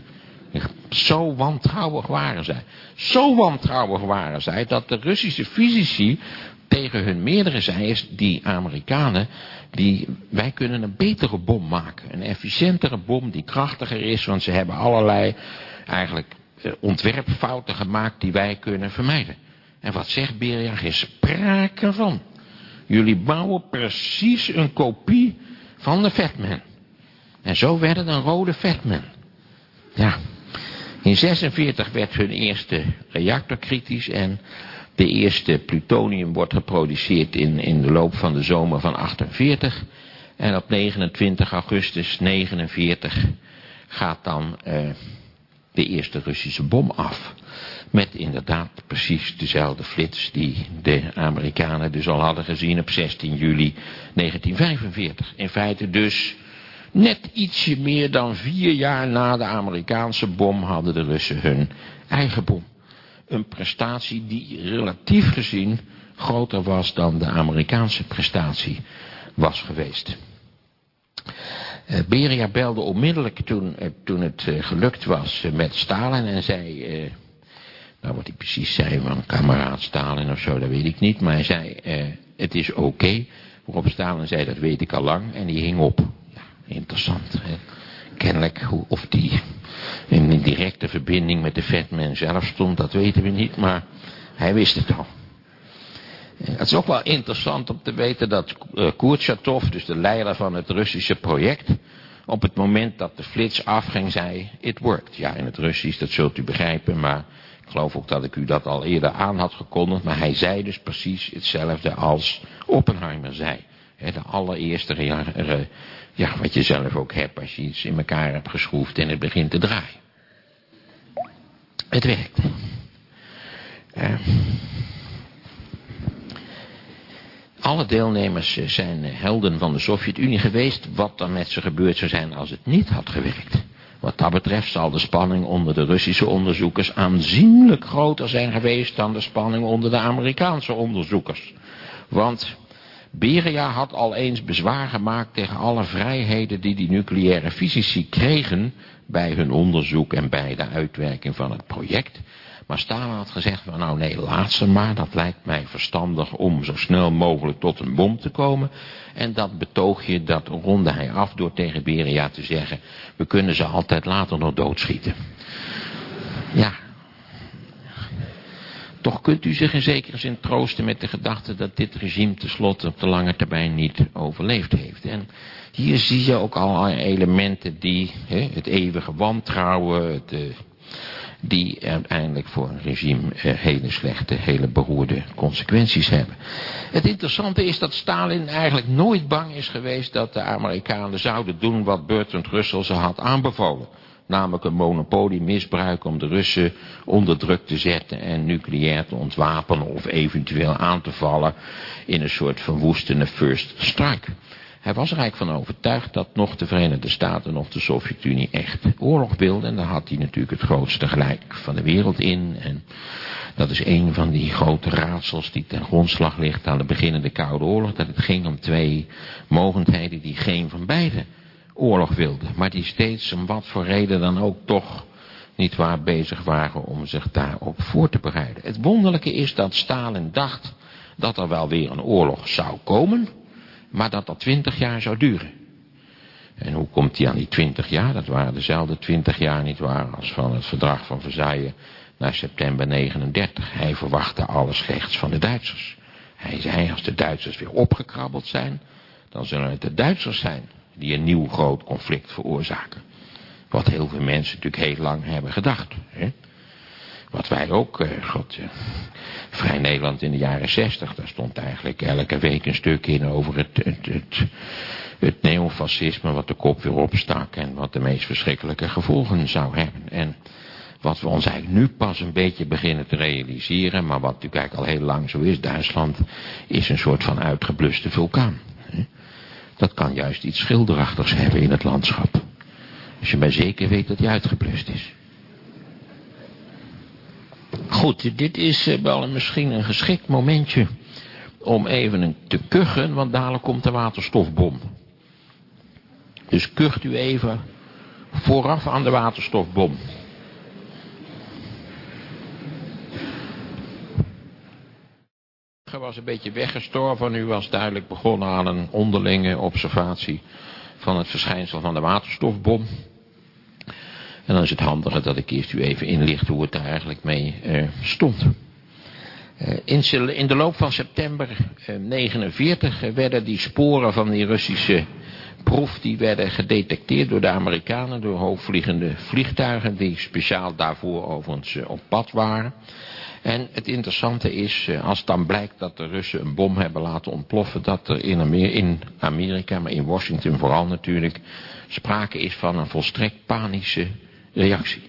Zo wantrouwig waren zij. Zo wantrouwig waren zij dat de Russische fysici tegen hun meerdere zei die Amerikanen, die, wij kunnen een betere bom maken. Een efficiëntere bom die krachtiger is, want ze hebben allerlei eigenlijk eh, ontwerpfouten gemaakt die wij kunnen vermijden. En wat zegt Beria? Geen sprake van. Jullie bouwen precies een kopie van de Fatman. En zo werd het een rode Fatman. Ja. In 46 werd hun eerste reactor kritisch en de eerste plutonium wordt geproduceerd in, in de loop van de zomer van 48. En op 29 augustus 49 gaat dan uh, de eerste Russische bom af. Met inderdaad precies dezelfde flits die de Amerikanen dus al hadden gezien op 16 juli 1945. In feite dus Net ietsje meer dan vier jaar na de Amerikaanse bom hadden de Russen hun eigen bom. Een prestatie die relatief gezien groter was dan de Amerikaanse prestatie was geweest. Uh, Beria belde onmiddellijk toen, uh, toen het uh, gelukt was met Stalin en zei, nou wat hij precies zei van kameraad Stalin of zo, dat weet ik niet, maar hij zei, het is oké. Waarop Stalin zei, dat weet ik al lang en die hing op. Interessant. Hè? Kennelijk of die in directe verbinding met de Fatman zelf stond, dat weten we niet, maar hij wist het al. Eh, het is ook wel interessant om te weten dat uh, Kurchatov, dus de leider van het Russische project, op het moment dat de flits afging zei, it worked. Ja, in het Russisch, dat zult u begrijpen, maar Ik geloof ook dat ik u dat al eerder aan had gekondigd, maar hij zei dus precies hetzelfde als Oppenheimer zei. de allereerste, ja, wat je zelf ook hebt als je iets in elkaar hebt geschroefd en het begint te draaien. Het werkt. alle deelnemers zijn helden van de Sovjet-Unie geweest. Wat dan met ze gebeurd zou zijn als het niet had gewerkt. Wat dat betreft zal de spanning onder de Russische onderzoekers aanzienlijk groter zijn geweest dan de spanning onder de Amerikaanse onderzoekers. Want Beria had al eens bezwaar gemaakt tegen alle vrijheden die die nucleaire fysici kregen bij hun onderzoek en bij de uitwerking van het project. Maar Stalin had gezegd van nou nee, laat ze maar, dat lijkt mij verstandig om zo snel mogelijk tot een bom te komen. En dat betoogje, dat ronde hij af door tegen Beria te zeggen, we kunnen ze altijd later nog doodschieten. Ja. Toch kunt u zich in zekere zin troosten met de gedachte dat dit regime tenslotte op de lange termijn niet overleefd heeft. En hier zie je ook al elementen die hè, het eeuwige wantrouwen, het, eh, die uiteindelijk voor een regime eh, hele slechte, hele beroerde consequenties hebben. Het interessante is dat Stalin eigenlijk nooit bang is geweest dat de Amerikanen zouden doen wat Bertrand Russell ze had aanbevolen. Namelijk een monopolie misbruiken om de Russen onder druk te zetten en nucleair te ontwapenen of eventueel aan te vallen in een soort verwoestende first strike. Hij was er eigenlijk van overtuigd dat nog de Verenigde Staten, nog de Sovjet-Unie echt oorlog wilden. En daar had hij natuurlijk het grootste gelijk van de wereld in. En dat is een van die grote raadsels die ten grondslag ligt aan de beginnende Koude Oorlog. Dat het ging om twee mogendheden die geen van beide oorlog wilden. Maar die steeds, om wat voor reden dan ook, toch niet waar bezig waren om zich daarop voor te bereiden. Het wonderlijke is dat Stalin dacht dat er wel weer een oorlog zou komen maar dat dat twintig jaar zou duren. En hoe komt hij aan die twintig jaar? Dat waren dezelfde twintig jaar niet waar als van het verdrag van Versailles naar september 39. Hij verwachtte alles slechts van de Duitsers. Hij zei, als de Duitsers weer opgekrabbeld zijn, dan zullen het de Duitsers zijn die een nieuw groot conflict veroorzaken. Wat heel veel mensen natuurlijk heel lang hebben gedacht. Hè? Wat wij ook, eh, god, eh, Vrij Nederland in de jaren zestig, daar stond eigenlijk elke week een stuk in over het, het, het, het neofascisme wat de kop weer opstak en wat de meest verschrikkelijke gevolgen zou hebben. En wat we ons eigenlijk nu pas een beetje beginnen te realiseren, maar wat natuurlijk eigenlijk al heel lang zo is, Duitsland is een soort van uitgebluste vulkaan. Dat kan juist iets schilderachtigs hebben in het landschap. Als je maar zeker weet dat hij uitgeblust is. Goed, dit is eh, wel misschien een geschikt momentje om even te kuchen, want dadelijk komt de waterstofbom. Dus kucht u even vooraf aan de waterstofbom. Was een beetje weggestorven. U was duidelijk begonnen aan een onderlinge observatie van het verschijnsel van de waterstofbom. En dan is het handiger dat ik eerst u even inlicht hoe het daar eigenlijk mee uh, stond. Uh, in, de loop van september 1949 uh, werden die sporen van die Russische proef, die werden gedetecteerd door de Amerikanen, door hoogvliegende vliegtuigen, die speciaal daarvoor overigens op pad waren. En het interessante is, als dan blijkt dat de Russen een bom hebben laten ontploffen, dat er in Amerika, in Amerika maar in Washington vooral natuurlijk, sprake is van een volstrekt panische reactie.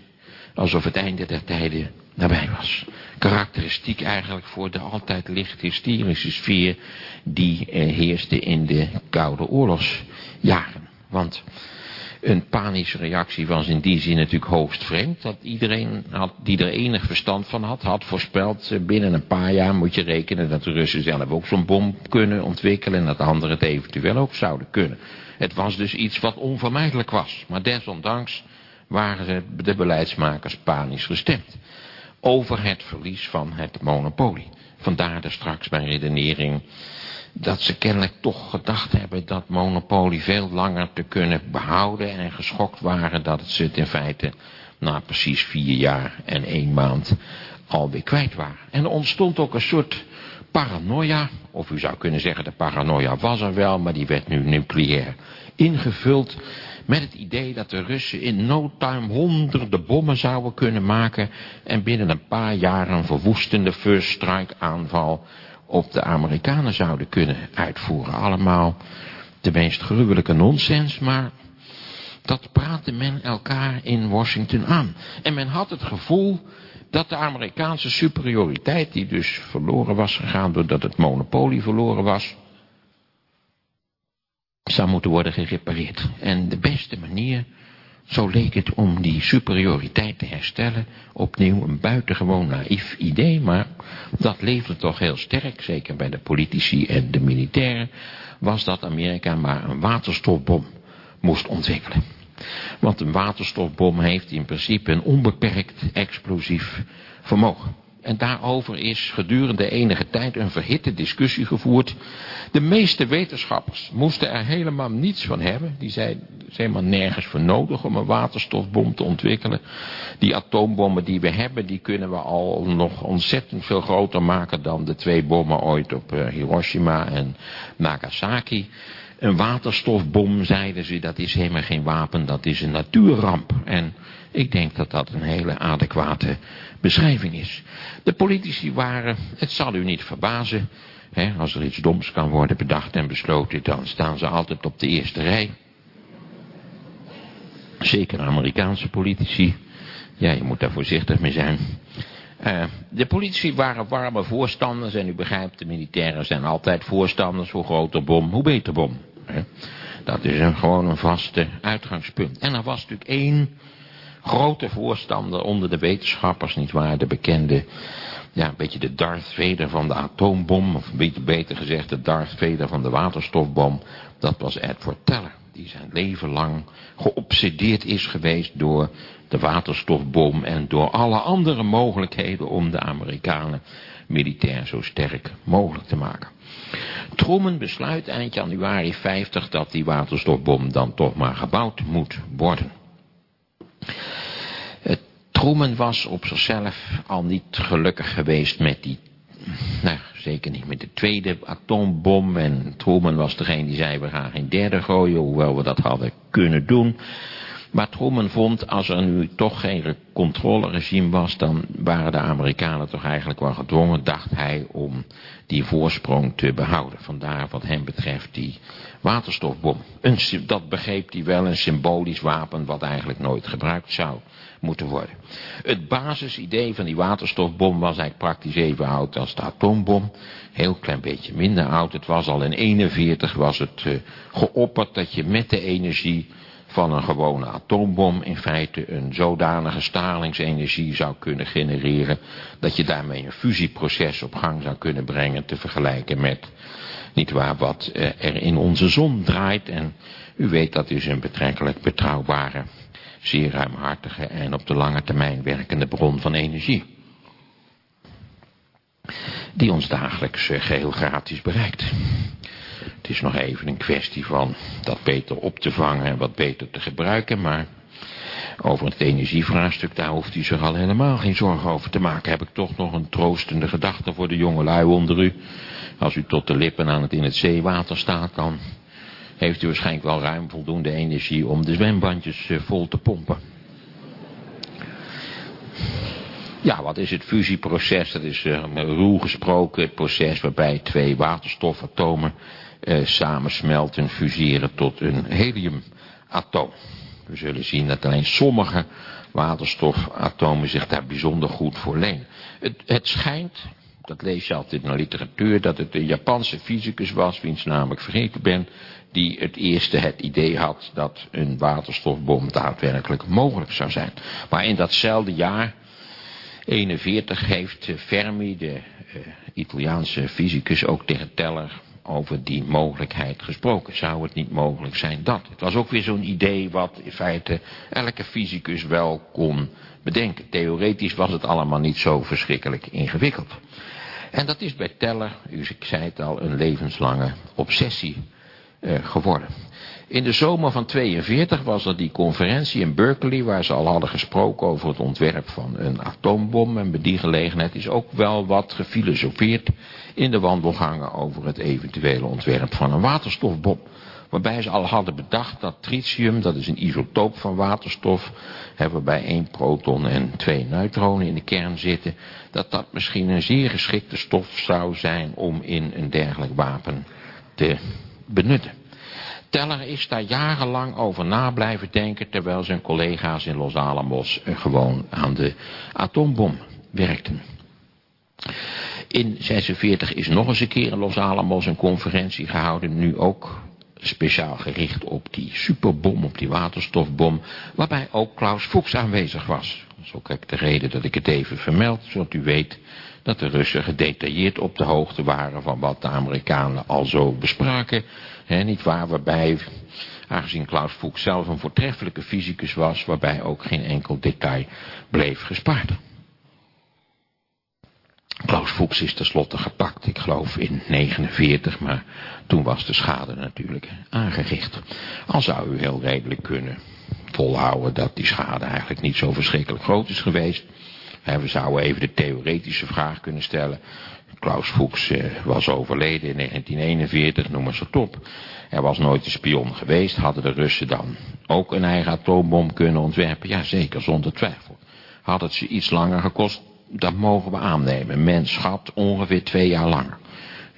Alsof het einde der tijden nabij was. Karakteristiek eigenlijk voor de altijd licht hysterische sfeer die eh, heerste in de Koude Oorlogsjaren. Want een panische reactie was in die zin natuurlijk hoogst vreemd. Dat iedereen had, die er enig verstand van had, had voorspeld... Eh, binnen een paar jaar moet je rekenen dat de Russen zelf ook zo'n bom kunnen ontwikkelen... en dat de anderen het eventueel ook zouden kunnen. Het was dus iets wat onvermijdelijk was. Maar desondanks waren de beleidsmakers panisch gestemd. Over het verlies van het monopolie. Vandaar de straks mijn redenering dat ze kennelijk toch gedacht hebben dat monopolie veel langer te kunnen behouden en geschokt waren dat ze het in feite na precies vier jaar en één maand alweer kwijt waren. En er ontstond ook een soort paranoia, of u zou kunnen zeggen de paranoia was er wel, maar die werd nu nucleair ingevuld met het idee dat de Russen in no time honderden bommen zouden kunnen maken en binnen een paar jaar een verwoestende first strike aanval op de Amerikanen zouden kunnen uitvoeren. Allemaal de meest gruwelijke nonsens, maar dat praatte men elkaar in Washington aan. En men had het gevoel dat de Amerikaanse superioriteit, die dus verloren was gegaan doordat het monopolie verloren was, zou moeten worden gerepareerd. En de beste manier, zo leek het om die superioriteit te herstellen, opnieuw een buitengewoon naïef idee, maar dat leefde toch heel sterk, zeker bij de politici en de militairen, was dat Amerika maar een waterstofbom moest ontwikkelen. Want een waterstofbom heeft in principe een onbeperkt explosief vermogen. En daarover is gedurende enige tijd een verhitte discussie gevoerd. De meeste wetenschappers moesten er helemaal niets van hebben. Die zeiden, is helemaal nergens voor nodig om een waterstofbom te ontwikkelen. Die atoombommen die we hebben, die kunnen we al nog ontzettend veel groter maken dan de twee bommen ooit op eh, Hiroshima en Nagasaki. Een waterstofbom, zeiden ze, dat is helemaal geen wapen, dat is een natuurramp. En ik denk dat dat een hele adequate beschrijving is. De politici waren, het zal u niet verbazen, hè, als er iets doms kan worden bedacht en besloten, dan staan ze altijd op de eerste rij. Zeker Amerikaanse politici. Ja, je moet daar voorzichtig mee zijn. Uh, de politici waren warme voorstanders en u begrijpt, de militairen zijn altijd voorstanders voor groter bom, hoe beter bom. Hè? Dat is een, gewoon een vaste uitgangspunt. En er was natuurlijk één grote voorstander onder de wetenschappers, niet waar, de bekende, ja, een beetje de Darth Vader van de atoombom, of beter gezegd de Darth Vader van de waterstofbom, dat was Edward Teller, die zijn leven lang geobsedeerd is geweest door de waterstofbom en door alle andere mogelijkheden om de Amerikanen militair zo sterk mogelijk te maken. Truman besluit eind januari 50 dat die waterstofbom dan toch maar gebouwd moet worden. Truman was op zichzelf al niet gelukkig geweest met die, nou zeker niet met de tweede atoombom. En Truman was degene die zei we gaan geen derde gooien, hoewel we dat hadden kunnen doen. Maar Truman vond, als er nu toch geen controleregime was, dan waren de Amerikanen toch eigenlijk wel gedwongen, dacht hij, om die voorsprong te behouden. Vandaar wat hem betreft die waterstofbom. Een, dat begreep hij wel, een symbolisch wapen wat eigenlijk nooit gebruikt zou moeten worden. Het basisidee van die waterstofbom was eigenlijk praktisch even oud als de atoombom. Heel klein beetje minder oud. Het was al in 41 was het uh, geopperd dat je met de energie van een gewone atoombom in feite een zodanige stralingsenergie zou kunnen genereren, dat je daarmee een fusieproces op gang zou kunnen brengen te vergelijken met, niet waar, wat eh, er in onze zon draait. En u weet dat is een betrekkelijk betrouwbare, zeer ruimhartige en op de lange termijn werkende bron van energie. Die ons dagelijks eh, geheel gratis bereikt. Het is nog even een kwestie van dat beter op te vangen en wat beter te gebruiken, maar over het energievraagstuk, daar hoeft u zich al helemaal geen zorgen over te maken. Heb ik toch nog een troostende gedachte voor de jonge lui onder u. Als u tot de lippen aan het in het zeewater staat, dan heeft u waarschijnlijk wel ruim voldoende energie om de zwembandjes eh, vol te pompen. Ja, wat is het fusieproces? Dat is uh, ruw gesproken het proces waarbij twee waterstofatomen eh, samensmelten, fuseren tot een heliumatoom. We zullen zien dat alleen sommige waterstofatomen zich daar bijzonder goed voor lenen. Het, het schijnt, dat lees je altijd in de literatuur, dat het een Japanse fysicus was, wiens naam ik vergeten ben, die het eerste het idee had dat een waterstofbom daadwerkelijk mogelijk zou zijn. Maar in datzelfde jaar, 41, heeft Fermi, de uh, Italiaanse fysicus, ook tegen Teller over die mogelijkheid gesproken. Zou het niet mogelijk zijn dat? Het was ook weer zo'n idee wat in feite elke fysicus wel kon bedenken. Theoretisch was het allemaal niet zo verschrikkelijk ingewikkeld. En dat is bij Teller, u zei het al, een levenslange obsessie geworden. In de zomer van 42 was er die conferentie in Berkeley waar ze al hadden gesproken over het ontwerp van een atoombom. En bij die gelegenheid is ook wel wat gefilosofeerd in de wandelgangen over het eventuele ontwerp van een waterstofbom. Waarbij ze al hadden bedacht dat tritium, dat is een isotoop van waterstof, waarbij één proton en twee neutronen in de kern zitten, dat dat misschien een zeer geschikte stof zou zijn om in een dergelijk wapen te benutten. Teller is daar jarenlang over na blijven denken, terwijl zijn collega's in Los Alamos gewoon aan de atoombom werkten. In 46 is nog eens een keer in Los Alamos een conferentie gehouden, nu ook speciaal gericht op die superbom, op die waterstofbom, waarbij ook Klaus Fuchs aanwezig was. Dat is ook de reden dat ik het even vermeld, zodat u weet dat de Russen gedetailleerd op de hoogte waren van wat de Amerikanen al zo bespraken. He, niet waar, waarbij, aangezien Klaus Fuchs zelf een voortreffelijke fysicus was, waarbij ook geen enkel detail bleef gespaard. Klaus Fuchs is tenslotte gepakt, ik geloof in 49, maar toen was de schade natuurlijk aangericht. Al zou u heel redelijk kunnen volhouden dat die schade eigenlijk niet zo verschrikkelijk groot is geweest. We zouden even de theoretische vraag kunnen stellen. Klaus Fuchs eh, was overleden in 1941, noem maar zo top. Er was nooit een spion geweest. Hadden de Russen dan ook een eigen atoombom kunnen ontwerpen? Ja, zeker, zonder twijfel. Had het ze iets langer gekost? Dat mogen we aannemen. Men schat ongeveer twee jaar langer.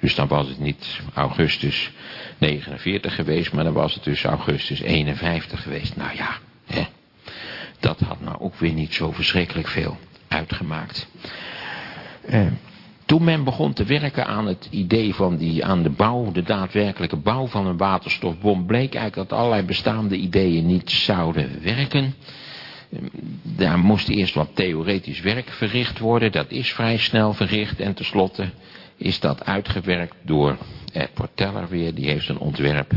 Dus dan was het niet augustus 49 geweest, maar dan was het dus augustus 51 geweest. Nou ja, hè. dat had nou ook weer niet zo verschrikkelijk veel uitgemaakt. Eh, toen men begon te werken aan het idee van die, aan de bouw, de daadwerkelijke bouw van een waterstofbom, bleek eigenlijk dat allerlei bestaande ideeën niet zouden werken. Daar moest eerst wat theoretisch werk verricht worden, dat is vrij snel verricht en tenslotte is dat uitgewerkt door Edward Teller weer, die heeft een ontwerp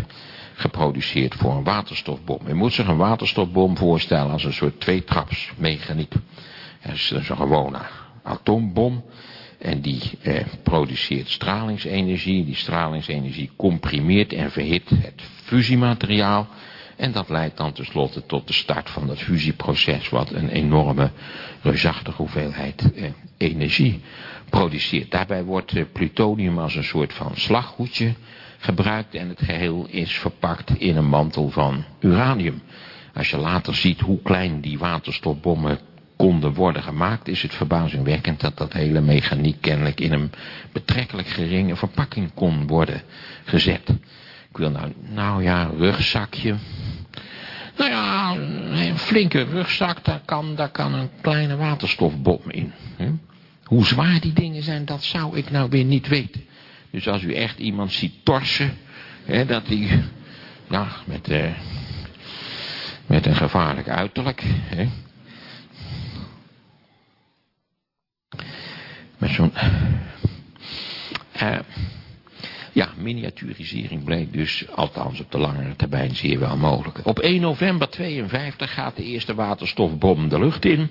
geproduceerd voor een waterstofbom. Je moet zich een waterstofbom voorstellen als een soort tweetrapsmechaniek. Het is een gewone atoombom en die eh, produceert stralingsenergie. Die stralingsenergie comprimeert en verhit het fusiemateriaal. En dat leidt dan tenslotte tot de start van dat fusieproces wat een enorme, reusachtige hoeveelheid eh, energie produceert. Daarbij wordt eh, plutonium als een soort van slaggoedje gebruikt en het geheel is verpakt in een mantel van uranium. Als je later ziet hoe klein die waterstofbommen konden worden gemaakt, is het verbazingwekkend dat dat hele mechaniek kennelijk in een betrekkelijk geringe verpakking kon worden gezet. Ik wil nou, nou ja, rugzakje. Nou ja, een flinke rugzak, daar kan, daar kan een kleine waterstofbom in. Hoe zwaar die dingen zijn, dat zou ik nou weer niet weten. Dus als u echt iemand ziet torsen, hè, dat die, nou, met, uh, met een gevaarlijk uiterlijk, hè, met zo'n... Uh, ja, miniaturisering bleek dus, althans op de langere termijn, zeer wel mogelijk. Op 1 november 52 gaat de eerste waterstofbom de lucht in.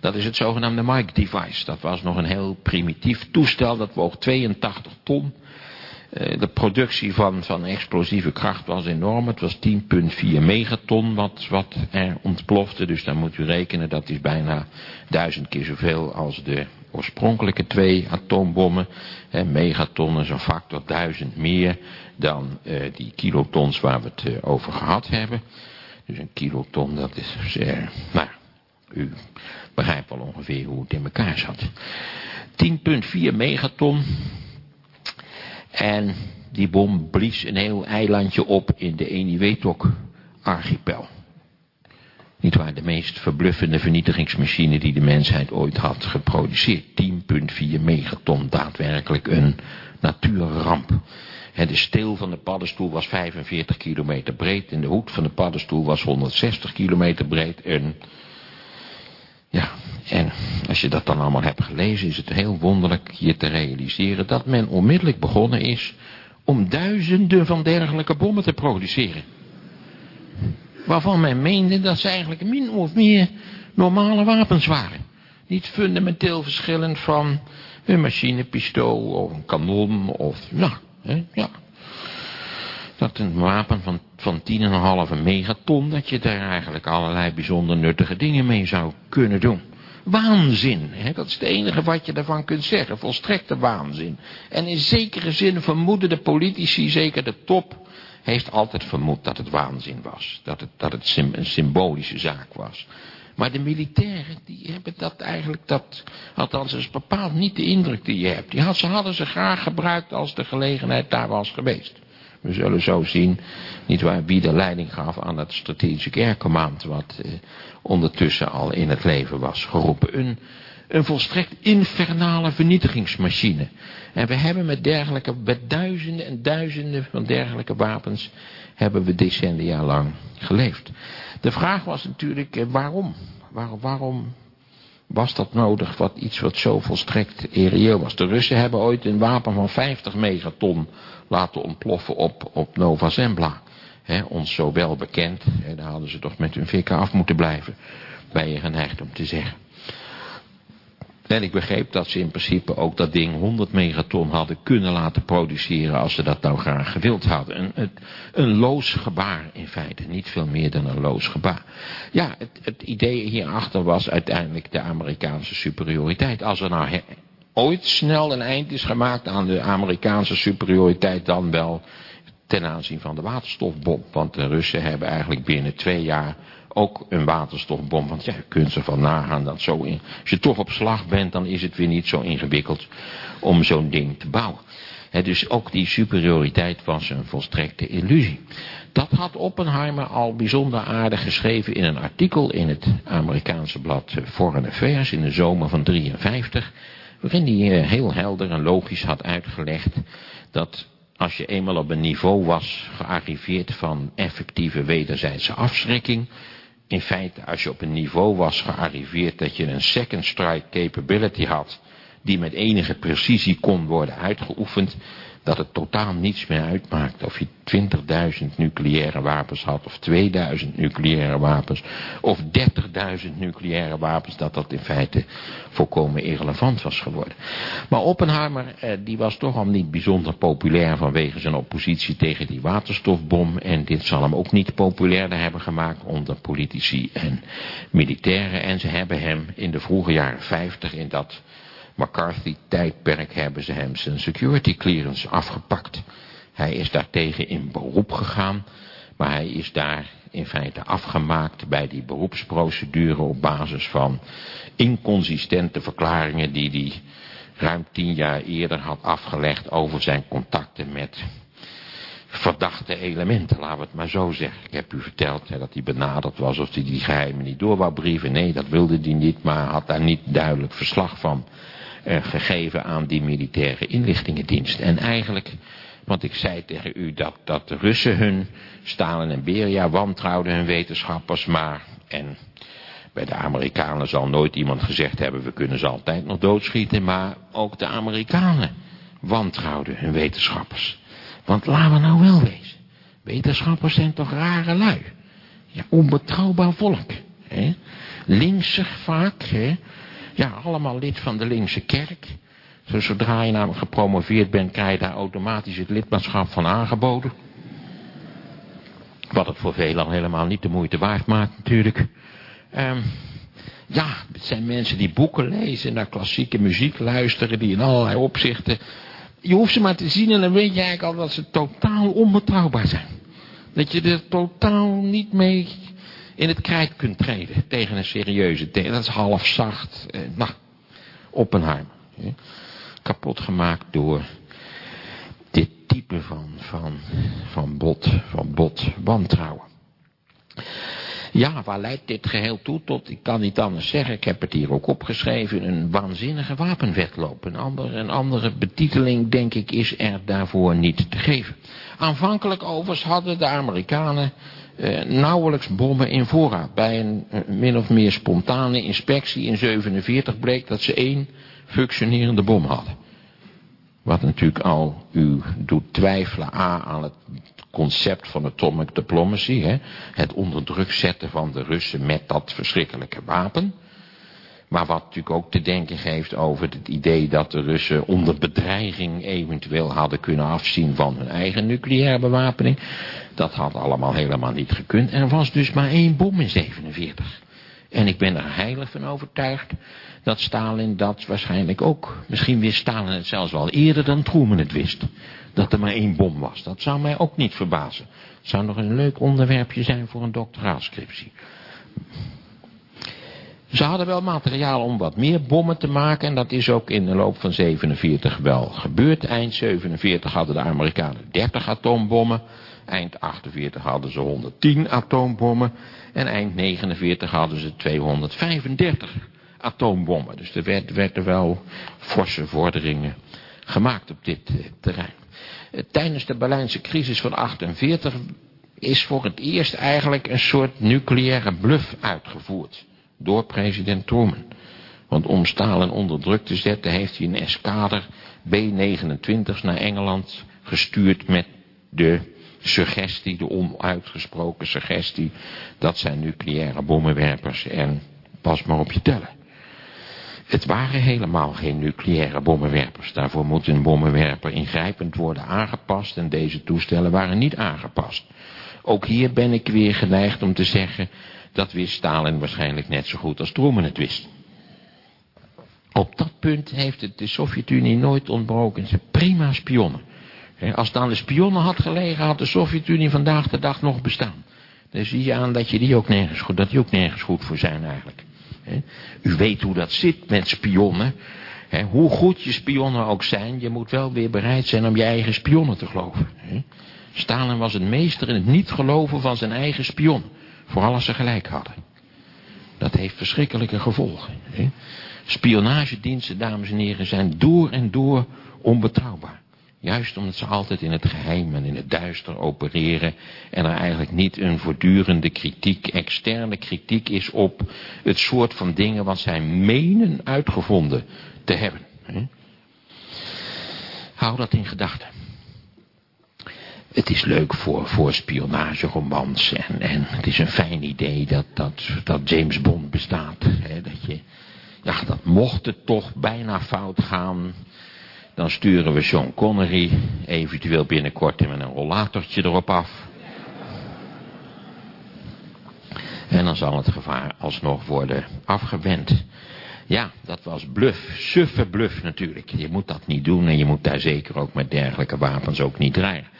Dat is het zogenaamde Mike device. Dat was nog een heel primitief toestel, dat woog 82 ton. Uh, de productie van, van explosieve kracht was enorm. Het was 10,4 megaton wat, wat er ontplofte. Dus dan moet u rekenen, dat is bijna duizend keer zoveel als de oorspronkelijke twee atoombommen. Hè, megaton is een factor duizend meer dan uh, die kilotons waar we het uh, over gehad hebben. Dus een kiloton dat is, uh, nou, u begrijpt wel ongeveer hoe het in elkaar zat. 10,4 megaton. En die bom blies een heel eilandje op in de Eniwetok archipel. Niet waar, de meest verbluffende vernietigingsmachine die de mensheid ooit had geproduceerd. 10,4 megaton, daadwerkelijk een natuurramp. De steel van de paddenstoel was 45 kilometer breed en de hoed van de paddenstoel was 160 kilometer breed. En, ja, en als je dat dan allemaal hebt gelezen is het heel wonderlijk je te realiseren dat men onmiddellijk begonnen is om duizenden van dergelijke bommen te produceren waarvan men meende dat ze eigenlijk min of meer normale wapens waren. Niet fundamenteel verschillend van een machinepistool of een kanon of, nou, hè, ja. Dat een wapen van, van 10,5 megaton, dat je daar eigenlijk allerlei bijzonder nuttige dingen mee zou kunnen doen. Waanzin, hè? dat is het enige wat je daarvan kunt zeggen, volstrekte waanzin. En in zekere zin vermoeden de politici, zeker de top, heeft altijd vermoed dat het waanzin was. Dat het, dat het een symbolische zaak was. Maar de militairen, die hebben dat eigenlijk, dat, althans is bepaald niet de indruk die je hebt. Die had, ze hadden ze graag gebruikt als de gelegenheid daar was geweest. We zullen zo zien, niet waar, wie de leiding gaf aan het strategische Air Command, wat eh, ondertussen al in het leven was geroepen. Een, een volstrekt infernale vernietigingsmachine. En we hebben met dergelijke, met duizenden en duizenden van dergelijke wapens, hebben we decennia lang geleefd. De vraag was natuurlijk, eh, waarom? Waar, waarom was dat nodig, wat iets wat zo volstrekt reëel was? De Russen hebben ooit een wapen van 50 megaton laten ontploffen op, op Nova Zembla. Ons zo wel bekend, en daar hadden ze toch met hun vikken af moeten blijven, ben je geneigd om te zeggen. En ik begreep dat ze in principe ook dat ding 100 megaton hadden kunnen laten produceren als ze dat nou graag gewild hadden. Een, een, loos gebaar in feite, niet veel meer dan een loos gebaar. Ja, het, het idee hierachter was uiteindelijk de Amerikaanse superioriteit. Als er nou ooit snel een eind is gemaakt aan de Amerikaanse superioriteit, dan wel ten aanzien van de waterstofbom. Want de Russen hebben eigenlijk binnen twee jaar ook een waterstofbom. Want ja, je kunt ervan nagaan dat zo in, als je toch op slag bent, dan is het weer niet zo ingewikkeld om zo'n ding te bouwen. dus ook die superioriteit was een volstrekte illusie. Dat had Oppenheimer al bijzonder aardig geschreven in een artikel in het Amerikaanse blad Foreign Affairs in de zomer van 53. Waarin hij eh, heel helder en logisch had uitgelegd dat als je eenmaal op een niveau was gearriveerd van effectieve wederzijdse afschrikking, in feite als je op een niveau was gearriveerd dat je een second strike capability had, die met enige precisie kon worden uitgeoefend, dat het totaal niets meer uitmaakt of je 20.000 nucleaire wapens had of 2000 nucleaire wapens of 30.000 nucleaire wapens, dat dat in feite volkomen irrelevant was geworden. Maar Oppenheimer, eh, die was toch al niet bijzonder populair vanwege zijn oppositie tegen die waterstofbom en dit zal hem ook niet populairder hebben gemaakt onder politici en militairen en ze hebben hem in de vroege jaren 50 in dat McCarthy-tijdperk hebben ze hem zijn security clearance afgepakt. Hij is daartegen in beroep gegaan, maar hij is daar in feite afgemaakt bij die beroepsprocedure op basis van inconsistente verklaringen die hij ruim tien jaar eerder had afgelegd over zijn contacten met verdachte elementen, laten we het maar zo zeggen. Ik heb u verteld hè, dat hij benaderd was of hij die geheimen niet door wou brieven. Nee, dat wilde hij niet, maar had daar niet duidelijk verslag van gegeven aan die militaire inlichtingendienst. En eigenlijk, want ik zei tegen u dat, dat de Russen hun Stalin en Beria wantrouwden hun wetenschappers, maar en bij de Amerikanen zal nooit iemand gezegd hebben, we kunnen ze altijd nog doodschieten, maar ook de Amerikanen wantrouwden hun wetenschappers. Want laten we nou wel wezen, wetenschappers zijn toch rare lui. Ja, onbetrouwbaar volk. Hè? Linksig vaak, hè? Ja, allemaal lid van de linkse kerk. Dus zodra je namelijk gepromoveerd bent, krijg je daar automatisch het lidmaatschap van aangeboden. Wat het voor velen al helemaal niet de moeite waard maakt natuurlijk. Um, ja, het zijn mensen die boeken lezen, naar klassieke muziek luisteren, die in allerlei opzichten... Je hoeft ze maar te zien en dan weet je eigenlijk al dat ze totaal onbetrouwbaar zijn. Dat je er totaal niet mee in het krijt kunt treden tegen een serieuze tegen. Dat is half zacht. Eh, nou, Oppenheimer. Kapot gemaakt door dit type van, van, van bot, van bot wantrouwen. Ja, waar leidt dit geheel toe tot, ik kan niet anders zeggen, ik heb het hier ook opgeschreven, een waanzinnige wapenwetloop. Een andere, een andere betiteling, denk ik, is er daarvoor niet te geven. Aanvankelijk overigens hadden de Amerikanen eh, nauwelijks bommen in voorraad. Bij een eh, min of meer spontane inspectie in 47 bleek dat ze één functionerende bom hadden. Wat natuurlijk al u doet twijfelen A, aan het concept van atomic diplomacy. Hè? Het onder druk zetten van de Russen met dat verschrikkelijke wapen. Maar wat natuurlijk ook te denken geeft over het idee dat de Russen onder bedreiging eventueel hadden kunnen afzien van hun eigen nucleaire bewapening. Dat had allemaal helemaal niet gekund. Er was dus maar één bom in 47. En ik ben er heilig van overtuigd dat Stalin dat waarschijnlijk ook, misschien wist Stalin het zelfs wel eerder dan Truman het wist. Dat er maar één bom was. Dat zou mij ook niet verbazen. Het zou nog een leuk onderwerpje zijn voor een doctoraalscriptie. Ze hadden wel materiaal om wat meer bommen te maken en dat is ook in de loop van 47 wel gebeurd. Eind 47 hadden de Amerikanen 30 atoombommen. Eind 48 hadden ze 110 atoombommen. En eind 49 hadden ze 235 atoombommen. Dus er werd, werden wel forse vorderingen gemaakt op dit eh, terrein. Eh, tijdens de Berlijnse crisis van 48 is voor het eerst eigenlijk een soort nucleaire bluff uitgevoerd. Door president Truman. Want om Stalin onder druk te zetten heeft hij een eskader B-29 naar Engeland gestuurd met de suggestie, de onuitgesproken suggestie, dat zijn nucleaire bommenwerpers en pas maar op je tellen. Het waren helemaal geen nucleaire bommenwerpers. Daarvoor moet een bommenwerper ingrijpend worden aangepast en deze toestellen waren niet aangepast. Ook hier ben ik weer geneigd om te zeggen, dat wist Stalin waarschijnlijk net zo goed als Truman het wist. Op dat punt heeft het de Sovjet-Unie nooit ontbroken. Ze prima spionnen. Als het aan de spionnen had gelegen, had de Sovjet-Unie vandaag de dag nog bestaan. Dan zie je aan dat, je die ook nergens goed, dat die ook nergens goed voor zijn eigenlijk. U weet hoe dat zit met spionnen. Hoe goed je spionnen ook zijn, je moet wel weer bereid zijn om je eigen spionnen te geloven. Stalin was een meester in het niet geloven van zijn eigen spion. Vooral als ze gelijk hadden. Dat heeft verschrikkelijke gevolgen. Spionagediensten, dames en heren, zijn door en door onbetrouwbaar. Juist omdat ze altijd in het geheim en in het duister opereren en er eigenlijk niet een voortdurende kritiek, externe kritiek is op het soort van dingen wat zij menen uitgevonden te hebben. Hou dat in gedachten. Het is leuk voor, voor spionageromans en, en het is een fijn idee dat, dat, dat James Bond bestaat. Hè, dat je, ja, dat mocht het toch bijna fout gaan, dan sturen we Sean Connery eventueel binnenkort met een rollatortje erop af. En dan zal het gevaar alsnog worden afgewend. Ja, dat was bluff, suffe bluff natuurlijk. Je moet dat niet doen en je moet daar zeker ook met dergelijke wapens ook niet dreigen.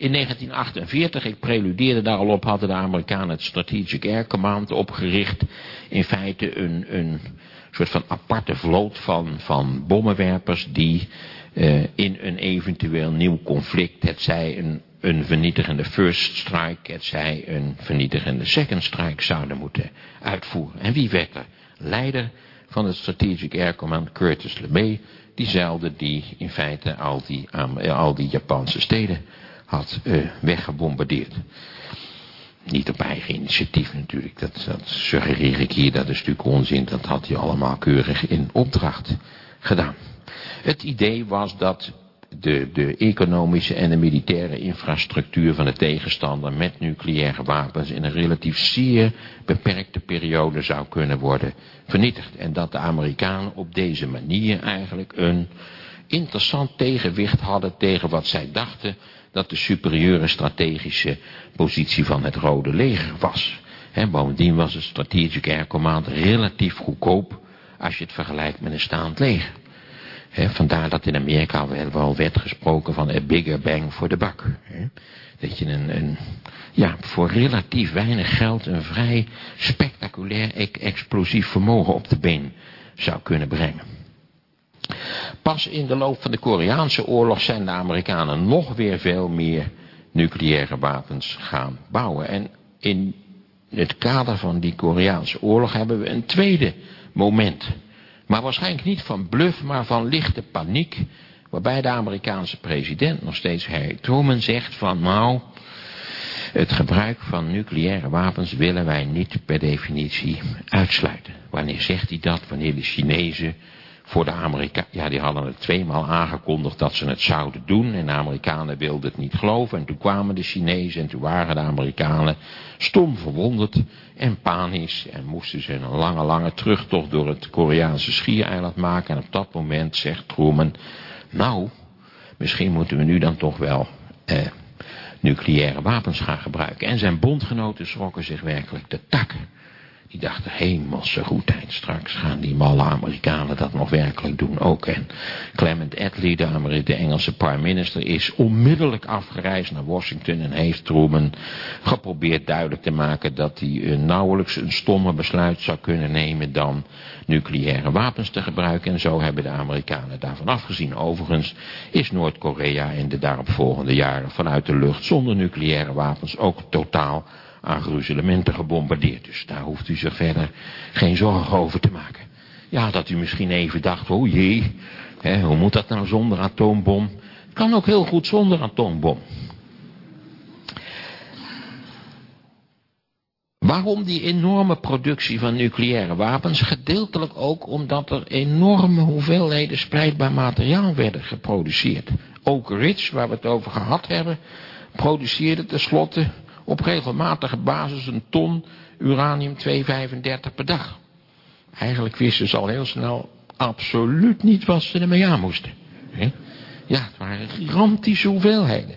In 1948, ik preludeerde daar al op, hadden de Amerikanen het Strategic Air Command opgericht. In feite een, een soort van aparte vloot van, van bommenwerpers die uh, in een eventueel nieuw conflict, het zij een, een vernietigende first strike, het zij een vernietigende second strike zouden moeten uitvoeren. En wie werd er leider van het Strategic Air Command? Curtis LeMay, diezelfde die in feite al die, uh, al die Japanse steden had uh, weggebombardeerd. Niet op eigen initiatief natuurlijk, dat, dat suggereer ik hier, dat is natuurlijk onzin, dat had hij allemaal keurig in opdracht gedaan. Het idee was dat de, de economische en de militaire infrastructuur van de tegenstander met nucleaire wapens in een relatief zeer beperkte periode zou kunnen worden vernietigd. En dat de Amerikanen op deze manier eigenlijk een interessant tegenwicht hadden tegen wat zij dachten dat de superieure strategische positie van het Rode Leger was. En bovendien was het Strategic Air Command relatief goedkoop als je het vergelijkt met een staand leger. vandaar dat in Amerika wel werd gesproken van a bigger bang for the buck. Dat je een, een, ja, voor relatief weinig geld een vrij spectaculair explosief vermogen op de been zou kunnen brengen. Pas in de loop van de Koreaanse oorlog zijn de Amerikanen nog weer veel meer nucleaire wapens gaan bouwen. En in het kader van die Koreaanse oorlog hebben we een tweede moment. Maar waarschijnlijk niet van bluff, maar van lichte paniek. Waarbij de Amerikaanse president, nog steeds Harry Truman, zegt van nou... Het gebruik van nucleaire wapens willen wij niet per definitie uitsluiten. Wanneer zegt hij dat? Wanneer de Chinezen voor de Amerikanen. Ja, die hadden het tweemaal aangekondigd dat ze het zouden doen. En de Amerikanen wilden het niet geloven. En toen kwamen de Chinezen en toen waren de Amerikanen stom verwonderd en panisch. En moesten ze een lange, lange terugtocht door het Koreaanse schiereiland maken. En op dat moment zegt Truman, nou, misschien moeten we nu dan toch wel eh, nucleaire wapens gaan gebruiken. En zijn bondgenoten schrokken zich werkelijk de takken. Die dachten, hemelse goedheid, straks gaan die malle Amerikanen dat nog werkelijk doen ook. En Clement Attlee, de, de Engelse prime minister, is onmiddellijk afgereisd naar Washington en heeft Truman geprobeerd duidelijk te maken dat hij uh, nauwelijks een stomme besluit zou kunnen nemen dan nucleaire wapens te gebruiken. En zo hebben de Amerikanen daarvan afgezien. Overigens is Noord-Korea in de daaropvolgende jaren vanuit de lucht zonder nucleaire wapens ook totaal aan gruzelementen gebombardeerd. Dus daar hoeft u zich verder geen zorgen over te maken. Ja, dat u misschien even dacht, oh jee, hè, hoe moet dat nou zonder atoombom? Het kan ook heel goed zonder atoombom. Waarom die enorme productie van nucleaire wapens? Gedeeltelijk ook omdat er enorme hoeveelheden spreidbaar materiaal werden geproduceerd. Ook Rich, waar we het over gehad hebben, produceerde tenslotte op regelmatige basis een ton uranium-235 per dag. Eigenlijk wisten ze al heel snel absoluut niet wat ze ermee aan moesten. Ja, het waren gigantische hoeveelheden.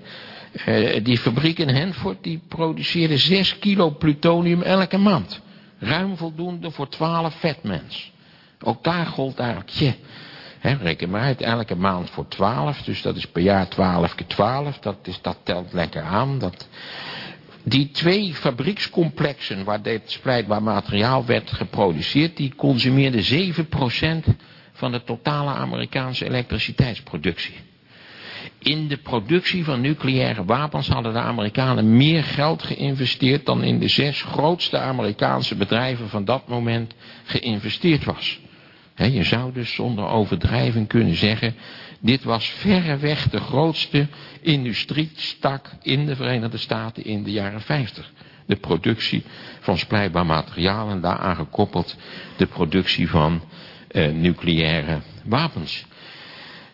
Uh, die fabriek in Hanford die produceerde 6 kilo plutonium elke maand. Ruim voldoende voor 12 vetmens. Ook daar gold eigenlijk, hè, reken maar uit, elke maand voor 12, dus dat is per jaar 12 keer 12, dat, is, dat telt lekker aan. Dat, die twee fabriekscomplexen waar dit spreidbaar materiaal werd geproduceerd, die consumeerden 7% van de totale Amerikaanse elektriciteitsproductie. In de productie van nucleaire wapens hadden de Amerikanen meer geld geïnvesteerd dan in de zes grootste Amerikaanse bedrijven van dat moment geïnvesteerd was. je zou dus zonder overdrijving kunnen zeggen dit was verreweg de grootste industriestak in de Verenigde Staten in de jaren 50. De productie van splijtbaar materiaal en daaraan gekoppeld de productie van eh, nucleaire wapens.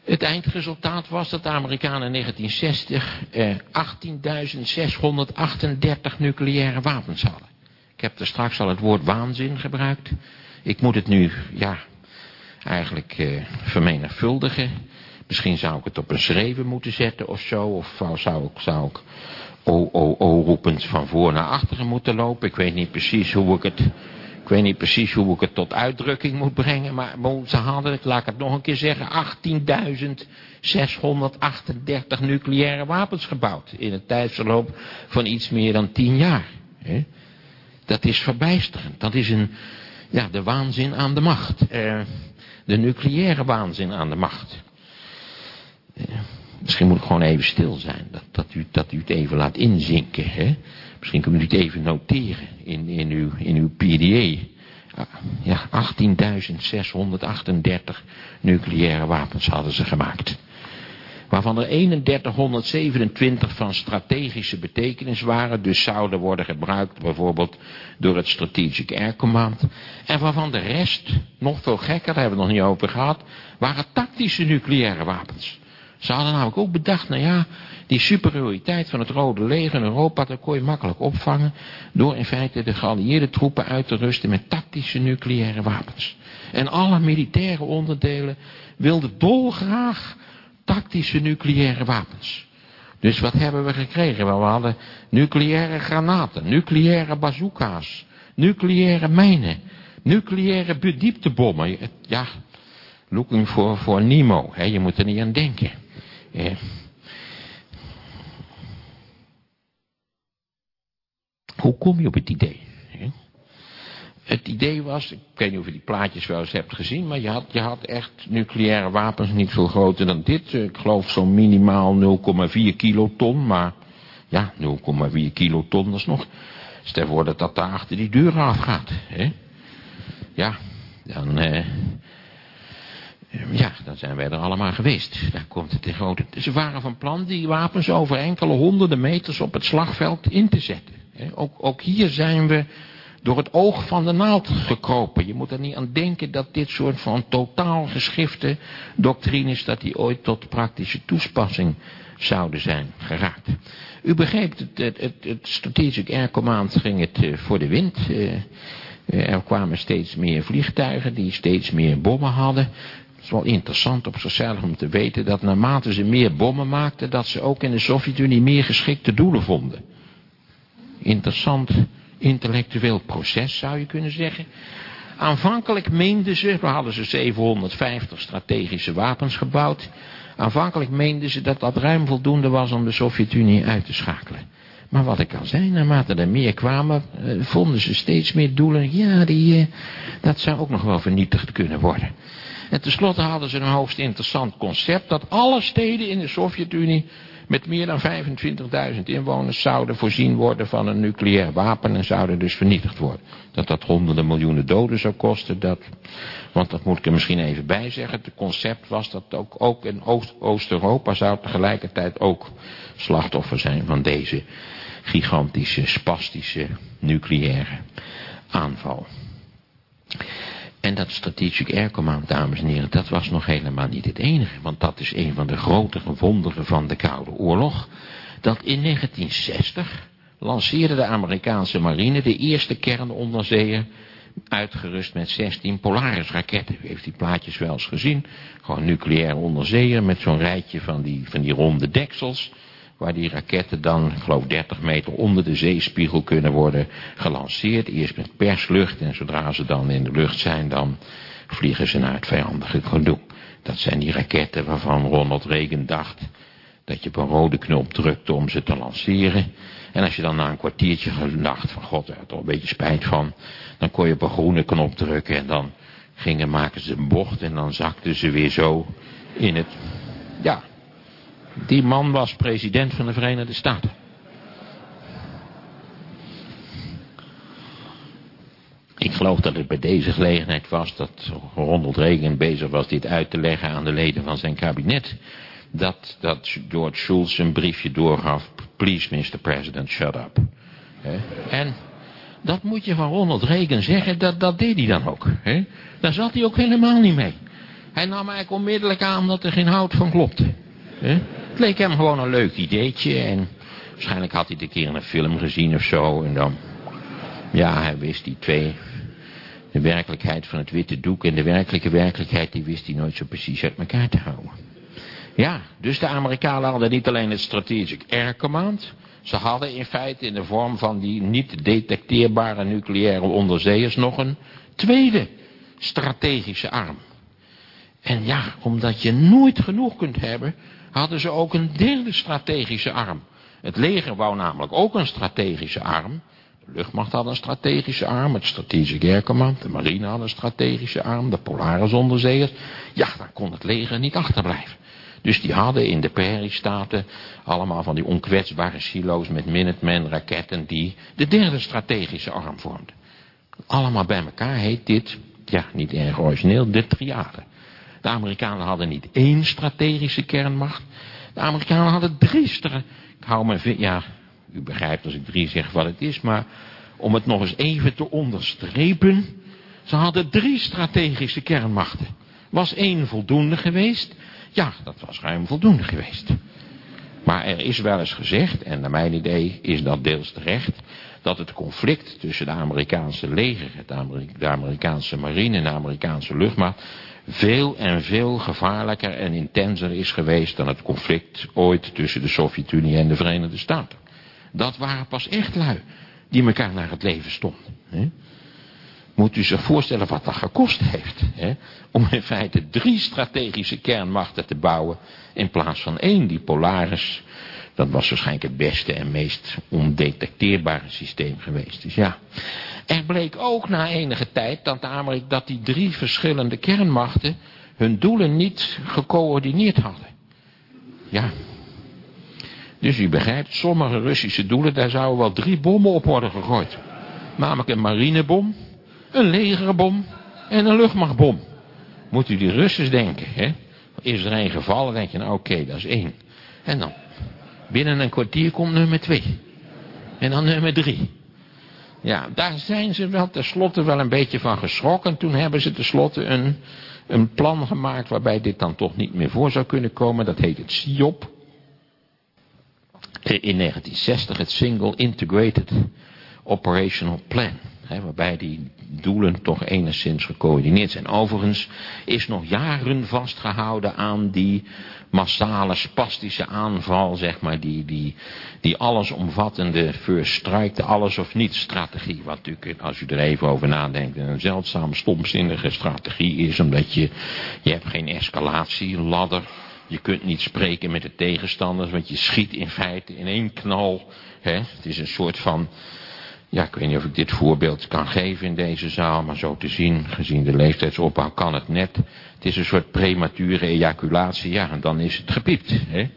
Het eindresultaat was dat de Amerikanen in 1960 eh, 18.638 nucleaire wapens hadden. Ik heb er straks al het woord waanzin gebruikt. Ik moet het nu, ja, eigenlijk eh, vermenigvuldigen. Misschien zou ik het op een schreven moeten zetten of zo. Of zou ik, zou ik o, o, o roepend van voor naar achteren moeten lopen. Ik weet niet precies hoe ik het... Ik weet niet precies hoe ik het tot uitdrukking moet brengen. Maar ze hadden, laat ik het nog een keer zeggen, 18.638 nucleaire wapens gebouwd. In een tijdsverloop van iets meer dan 10 jaar. Dat is verbijsterend. Dat is een, ja, de waanzin aan de macht. Eh, de nucleaire waanzin aan de macht. Misschien moet ik gewoon even stil zijn. Dat, dat, u, dat u het even laat inzinken. Hè? Misschien kunt u het even noteren in, in, uw, in uw PDA. Ja, 18.638 nucleaire wapens hadden ze gemaakt. Waarvan er 3127 van strategische betekenis waren. Dus zouden worden gebruikt bijvoorbeeld door het Strategic Air Command. En waarvan de rest, nog veel gekker, daar hebben we het nog niet over gehad, waren tactische nucleaire wapens. Ze hadden namelijk ook bedacht, nou ja, die superioriteit van het Rode Leger in Europa, dat kon je makkelijk opvangen door in feite de geallieerde troepen uit te rusten met tactische nucleaire wapens. En alle militaire onderdelen wilden dolgraag tactische nucleaire wapens. Dus wat hebben we gekregen? We hadden nucleaire granaten, nucleaire bazooka's, nucleaire mijnen, nucleaire bedieptebommen. Ja, looking for, for Nemo, hè? je moet er niet aan denken. Hoe kom je op het idee? Het idee was, ik weet niet of je die plaatjes wel eens hebt gezien, maar je had, je had echt nucleaire wapens niet veel groter dan dit. Ik geloof zo'n minimaal 0,4 kiloton, maar ja, 0,4 kiloton, is nog... Stel voor dat dat daar achter die deur afgaat. Hè? Ja, dan, eh, ja, dan zijn wij er allemaal geweest. Daar komt het in grote... Ze waren van plan die wapens over enkele honderden meters op het slagveld in te zetten. Ook, ook hier zijn we door het oog van de naald gekropen. Je moet er niet aan denken dat dit soort van totaal geschifte doctrines, dat die ooit tot praktische toespassing zouden zijn geraakt. U begrijpt, het, het, het, het strategic air command ging het uh, voor de wind. Uh, er kwamen steeds meer vliegtuigen die steeds meer bommen hadden. Het is wel interessant op zichzelf om te weten dat naarmate ze meer bommen maakten, dat ze ook in de Sovjet-Unie meer geschikte doelen vonden. Interessant intellectueel proces zou je kunnen zeggen. Aanvankelijk meenden ze, we hadden ze 750 strategische wapens gebouwd. Aanvankelijk meenden ze dat dat ruim voldoende was om de Sovjet-Unie uit te schakelen. Maar wat ik al zei, naarmate er meer kwamen, eh, vonden ze steeds meer doelen. Ja, die, eh, dat zou ook nog wel vernietigd kunnen worden. En tenslotte hadden ze een hoogst interessant concept dat alle steden in de Sovjet-Unie met meer dan 25.000 inwoners zouden voorzien worden van een nucleair wapen en zouden dus vernietigd worden. Dat dat honderden miljoenen doden zou kosten, dat, want dat moet ik er misschien even bij zeggen. Het concept was dat ook, ook in Oost-Europa zou tegelijkertijd ook slachtoffer zijn van deze gigantische, spastische, nucleaire aanval. En dat Strategic Air Command, dames en heren, dat was nog helemaal niet het enige. Want dat is een van de grotere wonderen van de Koude Oorlog. Dat in 1960 lanceerde de Amerikaanse marine de eerste kernonderzeeër uitgerust met 16 Polaris raketten. U heeft die plaatjes wel eens gezien. Gewoon nucleair onderzeeër met zo'n rijtje van die, van die ronde deksels waar die raketten dan, geloof 30 meter onder de zeespiegel kunnen worden gelanceerd. Eerst met perslucht en zodra ze dan in de lucht zijn, dan vliegen ze naar het vijandige gedoe. Dat zijn die raketten waarvan Ronald Reagan dacht dat je op een rode knop drukte om ze te lanceren. En als je dan na een kwartiertje gedacht van god, daar had toch een beetje spijt van. Dan kon je op een groene knop drukken en dan gingen, maken ze een bocht en dan zakten ze weer zo in het, ja, die man was president van de Verenigde Staten. Ik geloof dat het bij deze gelegenheid was dat Ronald Reagan bezig was dit uit te leggen aan de leden van zijn kabinet. Dat, dat George Shultz een briefje doorgaf, please Mr. President, shut up. En dat moet je van Ronald Reagan zeggen, dat, dat deed hij dan ook. He? Daar zat hij ook helemaal niet mee. Hij nam eigenlijk onmiddellijk aan dat er geen hout van klopte. He? Het leek hem gewoon een leuk ideetje. En waarschijnlijk had hij een keer in een film gezien of zo. En dan, ja, hij wist die twee. De werkelijkheid van het witte doek en de werkelijke werkelijkheid, die wist hij nooit zo precies uit elkaar te houden. Ja, dus de Amerikanen hadden niet alleen het Strategic Air Command. Ze hadden in feite in de vorm van die niet detecteerbare nucleaire onderzeeërs nog een tweede strategische arm. En ja, omdat je nooit genoeg kunt hebben hadden ze ook een derde strategische arm. Het leger wou namelijk ook een strategische arm. De luchtmacht had een strategische arm, het strategische Air de marine had een strategische arm, de Polaris onderzeeërs. Ja, dan kon het leger niet achterblijven. Dus die hadden in de Prairie-staten allemaal van die onkwetsbare silo's met Minuteman raketten die de derde strategische arm vormden. Allemaal bij elkaar heet dit, ja niet erg origineel, de triade. De Amerikanen hadden niet één strategische kernmacht. De Amerikanen hadden drie Ik hou me, ja, u begrijpt als ik drie zeg wat het is, maar om het nog eens even te onderstrepen. Ze hadden drie strategische kernmachten. Was één voldoende geweest? Ja, dat was ruim voldoende geweest. Maar er is wel eens gezegd, en naar mijn idee is dat deels terecht, dat het conflict tussen de Amerikaanse leger, de Amerikaanse marine en de Amerikaanse luchtmacht veel en veel gevaarlijker en intenser is geweest dan het conflict ooit tussen de Sovjet-Unie en de Verenigde Staten. Dat waren pas echt lui die elkaar naar het leven stonden. Hè? Moet u zich voorstellen wat dat gekost heeft. Hè? Om in feite drie strategische kernmachten te bouwen in plaats van één, die Polaris. Dat was waarschijnlijk het beste en meest ondetecteerbare systeem geweest. Dus ja, er bleek ook na enige tijd dat, dat die drie verschillende kernmachten hun doelen niet gecoördineerd hadden. Ja. Dus u begrijpt, sommige Russische doelen, daar zouden wel drie bommen op worden gegooid. Namelijk een marinebom, een legerbom en een luchtmachtbom. Moet u die Russen denken, hè? Is er één gevallen, denk je, nou oké, dat is één. En dan, binnen een kwartier komt nummer twee. En dan nummer drie. Ja, daar zijn ze wel tenslotte wel een beetje van geschrokken. Toen hebben ze tenslotte een, een plan gemaakt waarbij dit dan toch niet meer voor zou kunnen komen. Dat heet het SIOP. In 1960 het Single Integrated Operational Plan. Waarbij die doelen toch enigszins gecoördineerd zijn. Overigens is nog jaren vastgehouden aan die massale spastische aanval, zeg maar, die, die, die allesomvattende alles of niets strategie. Wat natuurlijk, als u er even over nadenkt, een zeldzaam stomzinnige strategie is, omdat je, je hebt geen escalatie, ladder, je kunt niet spreken met de tegenstanders, want je schiet in feite in één knal. Het is een soort van ja, ik weet niet of ik dit voorbeeld kan geven in deze zaal, maar zo te zien, gezien de leeftijdsopbouw, kan het net. Het is een soort premature ejaculatie, ja, en dan is het gepiept. Hè?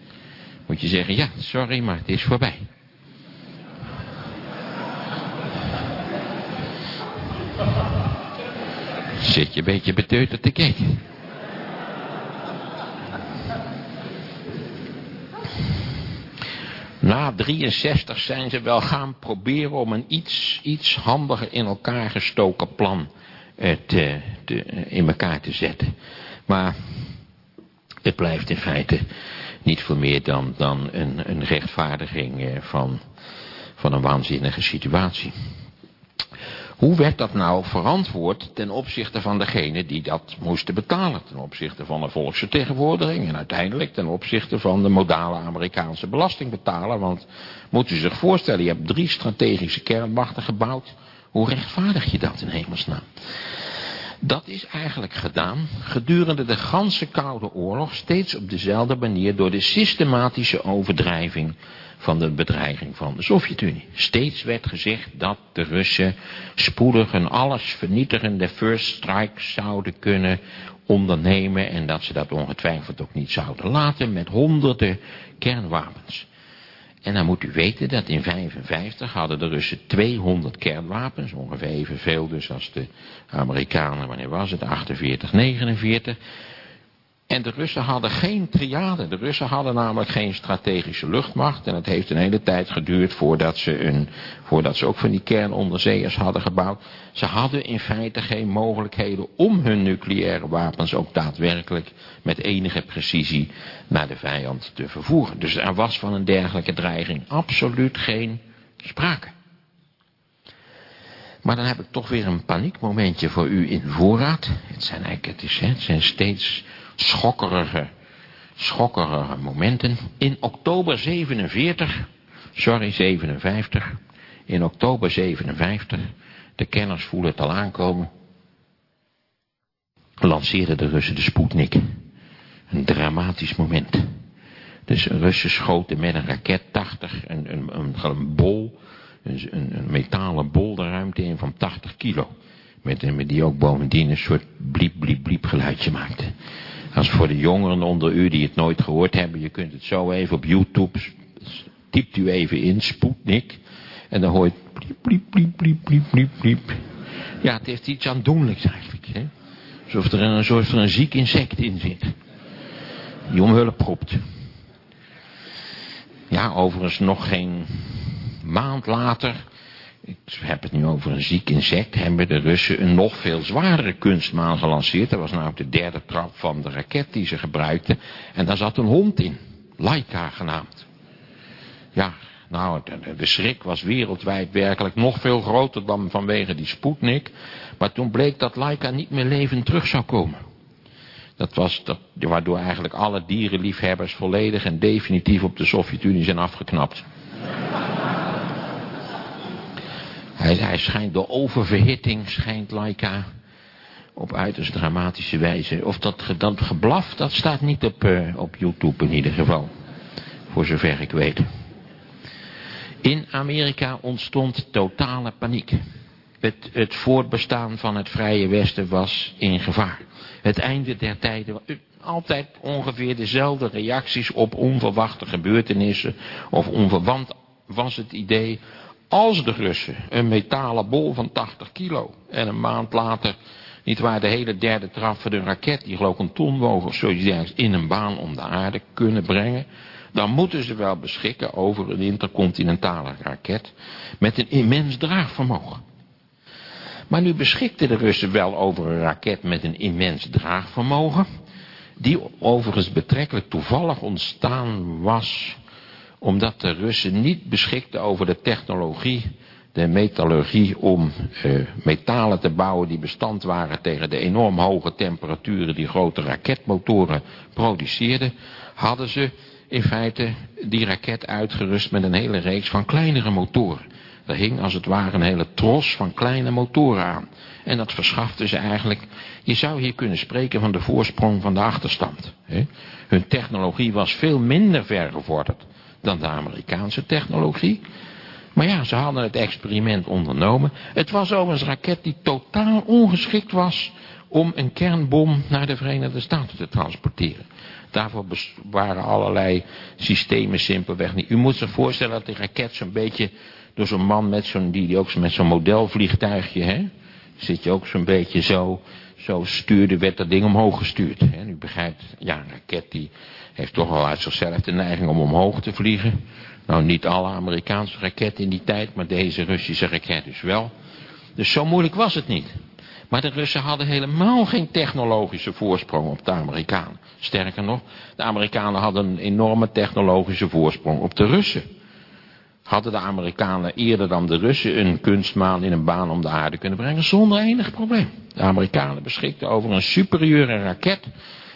Moet je zeggen, ja, sorry, maar het is voorbij. Zit je een beetje beteuterd te kijken. Na 63 zijn ze wel gaan proberen om een iets, iets handiger in elkaar gestoken plan eh, te, te, in elkaar te zetten. Maar het blijft in feite niet voor meer dan, dan een, een rechtvaardiging eh, van, van een waanzinnige situatie. Hoe werd dat nou verantwoord ten opzichte van degene die dat moesten betalen? Ten opzichte van de volksvertegenwoordiging en uiteindelijk ten opzichte van de modale Amerikaanse belastingbetaler. Want moet u zich voorstellen, je hebt drie strategische kernmachten gebouwd. Hoe rechtvaardig je dat in hemelsnaam? Dat is eigenlijk gedaan gedurende de ganse Koude Oorlog steeds op dezelfde manier door de systematische overdrijving van de bedreiging van de Sovjet-Unie. Steeds werd gezegd dat de Russen spoedig een alles vernietigende first strike zouden kunnen ondernemen en dat ze dat ongetwijfeld ook niet zouden laten met honderden kernwapens. En dan moet u weten dat in 1955 hadden de Russen 200 kernwapens, ongeveer evenveel dus als de Amerikanen, wanneer was het, 48, 49. En de Russen hadden geen triade. De Russen hadden namelijk geen strategische luchtmacht. En het heeft een hele tijd geduurd voordat ze, een, voordat ze ook van die kernonderzeeërs hadden gebouwd. Ze hadden in feite geen mogelijkheden om hun nucleaire wapens ook daadwerkelijk met enige precisie naar de vijand te vervoeren. Dus er was van een dergelijke dreiging absoluut geen sprake. Maar dan heb ik toch weer een paniekmomentje voor u in voorraad. Het zijn eigenlijk, het, is, het zijn steeds schokkerige, schokkerige momenten. In oktober 47, sorry 57, in oktober 57, de kenners voelen het al aankomen, lanceerden de Russen de Sputnik. Een dramatisch moment. Dus Russen schoten met een raket 80, een, een, een, een bol, een, een, metalen bol de ruimte in van 80 kilo. Met, die ook bovendien een soort bliep bliep bliep geluidje maakte. Als voor de jongeren onder u die het nooit gehoord hebben, je kunt het zo even op YouTube, typt u even in, Sputnik. En dan hoor je bliep, bliep, bliep, bliep, bliep, bliep, bliep. Ja, het heeft iets aandoenlijks eigenlijk. Hè? Alsof er een, alsof er een ziek insect in zit. Die om hulp roept. Ja, overigens nog geen maand later ik heb het nu over een ziek insect, hebben de Russen een nog veel zwaardere kunstmaan gelanceerd. Dat was namelijk de derde trap van de raket die ze gebruikten. En daar zat een hond in, Laika genaamd. Ja, nou, de, schrik was wereldwijd werkelijk nog veel groter dan vanwege die Sputnik. Maar toen bleek dat Laika niet meer levend terug zou komen. Dat was waardoor eigenlijk alle dierenliefhebbers volledig en definitief op de Sovjet-Unie zijn afgeknapt. Hij, hij schijnt door oververhitting, schijnt Laika op uiterst dramatische wijze. Of dat, dat geblaf, dat staat niet op, uh, op YouTube in ieder geval. Voor zover ik weet. In Amerika ontstond totale paniek. Het, het voortbestaan van het Vrije Westen was in gevaar. Het einde der tijden, altijd ongeveer dezelfde reacties op onverwachte gebeurtenissen. Of onverwant was het idee, als de Russen een metalen bol van 80 kilo en een maand later, niet waar de hele derde trap van de raket, die geloof ik een ton woog of zoiets dergelijks, in een baan om de aarde kunnen brengen, dan moeten ze wel beschikken over een intercontinentale raket met een immens draagvermogen. Maar nu beschikten de Russen wel over een raket met een immens draagvermogen, die overigens betrekkelijk toevallig ontstaan was omdat de Russen niet beschikten over de technologie, de metallurgie om eh, metalen te bouwen die bestand waren tegen de enorm hoge temperaturen die grote raketmotoren produceerden, hadden ze in feite die raket uitgerust met een hele reeks van kleinere motoren. Er hing als het ware een hele tros van kleine motoren aan. En dat verschafte ze eigenlijk, je zou hier kunnen spreken van de voorsprong van de achterstand. Hun technologie was veel minder vergevorderd dan de Amerikaanse technologie. Maar ja, ze hadden het experiment ondernomen. Het was overigens een raket die totaal ongeschikt was om een kernbom naar de Verenigde Staten te transporteren. Daarvoor waren allerlei systemen simpelweg niet. U moet zich voorstellen dat die raket zo'n beetje door zo'n man met zo'n, die, die ook met zo'n modelvliegtuigje, hè, zit je ook zo'n beetje zo, zo stuurde, werd dat ding omhoog gestuurd. Hè. U begrijpt, ja, een raket die heeft toch wel uit zichzelf de neiging om omhoog te vliegen. Nou, niet alle Amerikaanse raketten in die tijd, maar deze Russische raket dus wel. Dus zo moeilijk was het niet. Maar de Russen hadden helemaal geen technologische voorsprong op de Amerikanen. Sterker nog, de Amerikanen hadden een enorme technologische voorsprong op de Russen. Hadden de Amerikanen eerder dan de Russen een kunstmaan in een baan om de aarde kunnen brengen zonder enig probleem. De Amerikanen beschikten over een superieure raket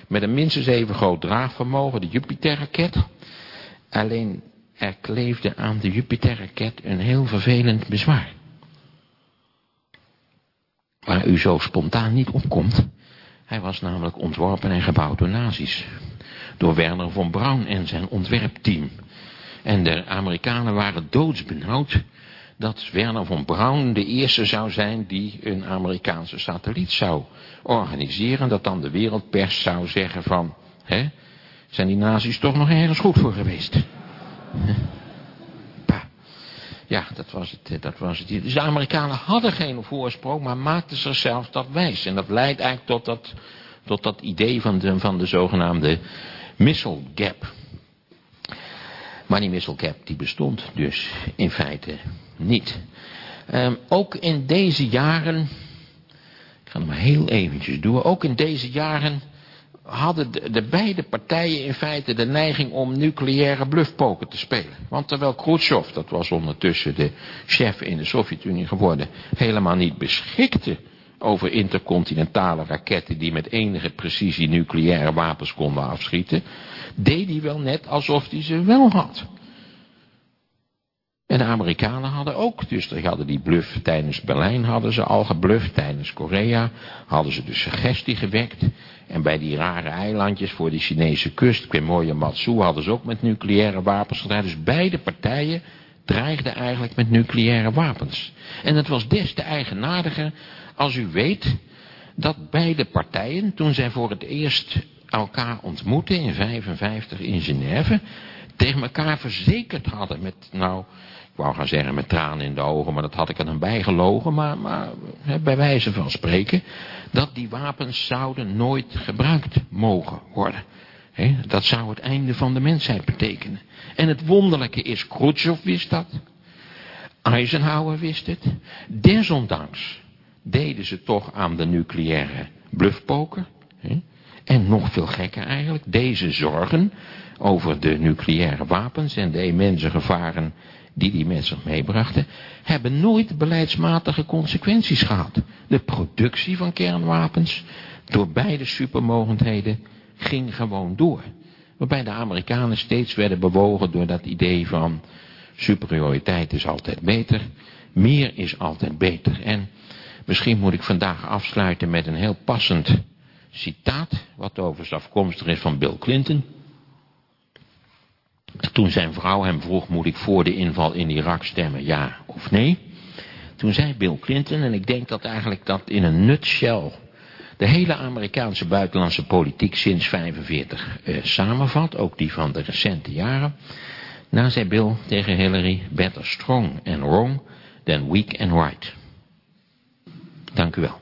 met een minstens even groot draagvermogen, de Jupiter-raket. Alleen er kleefde aan de Jupiter-raket een heel vervelend bezwaar. Waar u zo spontaan niet opkomt. Hij was namelijk ontworpen en gebouwd door nazi's. Door Werner von Braun en zijn ontwerpteam. En de Amerikanen waren doodsbenauwd dat Werner von Braun de eerste zou zijn die een Amerikaanse satelliet zou organiseren. Dat dan de wereldpers zou zeggen van, hè, zijn die nazi's toch nog ergens goed voor geweest? Ja, dat was, het, eh, dat was het. Dus de Amerikanen hadden geen voorsprong, maar maakten zichzelf dat wijs. En dat leidt eigenlijk tot dat, tot dat idee van de, van de zogenaamde missile gap. Die missile gap die bestond dus in feite niet. Um, ook in deze jaren, ik ga het maar heel eventjes doen, ook in deze jaren hadden de, de, beide partijen in feite de neiging om nucleaire bluffpoker te spelen. Want terwijl Khrushchev, dat was ondertussen de chef in de Sovjet-Unie geworden, helemaal niet beschikte over intercontinentale raketten die met enige precisie nucleaire wapens konden afschieten, deed hij wel net alsof hij ze wel had. En de Amerikanen hadden ook, dus die hadden die bluff tijdens Berlijn hadden ze al gebluft, tijdens Korea hadden ze de suggestie gewekt. En bij die rare eilandjes voor de Chinese kust, Quemoy en Matsu, hadden ze ook met nucleaire wapens gedreigd. Dus beide partijen dreigden eigenlijk met nucleaire wapens. En het was des te eigenaardiger als u weet dat beide partijen, toen zij voor het eerst elkaar ontmoetten in 55 in Genève, tegen elkaar verzekerd hadden met, nou, ik wou gaan zeggen met tranen in de ogen, maar dat had ik er dan bijgelogen, maar, maar bij wijze van spreken, dat die wapens zouden nooit gebruikt mogen worden. dat zou het einde van de mensheid betekenen. En het wonderlijke is, Khrushchev wist dat. Eisenhower wist het. Desondanks deden ze toch aan de nucleaire bluffpoker. En nog veel gekker eigenlijk, deze zorgen over de nucleaire wapens en de immense gevaren die die mensen meebrachten, hebben nooit beleidsmatige consequenties gehad. De productie van kernwapens door beide supermogendheden ging gewoon door. Waarbij de Amerikanen steeds werden bewogen door dat idee van superioriteit is altijd beter, meer is altijd beter. En misschien moet ik vandaag afsluiten met een heel passend citaat, wat overigens afkomstig is van Bill Clinton. Toen zijn vrouw hem vroeg, moet ik voor de inval in Irak stemmen, ja of nee? Toen zei Bill Clinton, en ik denk dat eigenlijk dat in een nutshell de hele Amerikaanse buitenlandse politiek sinds 45 eh, samenvat, ook die van de recente jaren. Nou zei Bill tegen Hillary, better strong and wrong than weak and right. Dank u wel.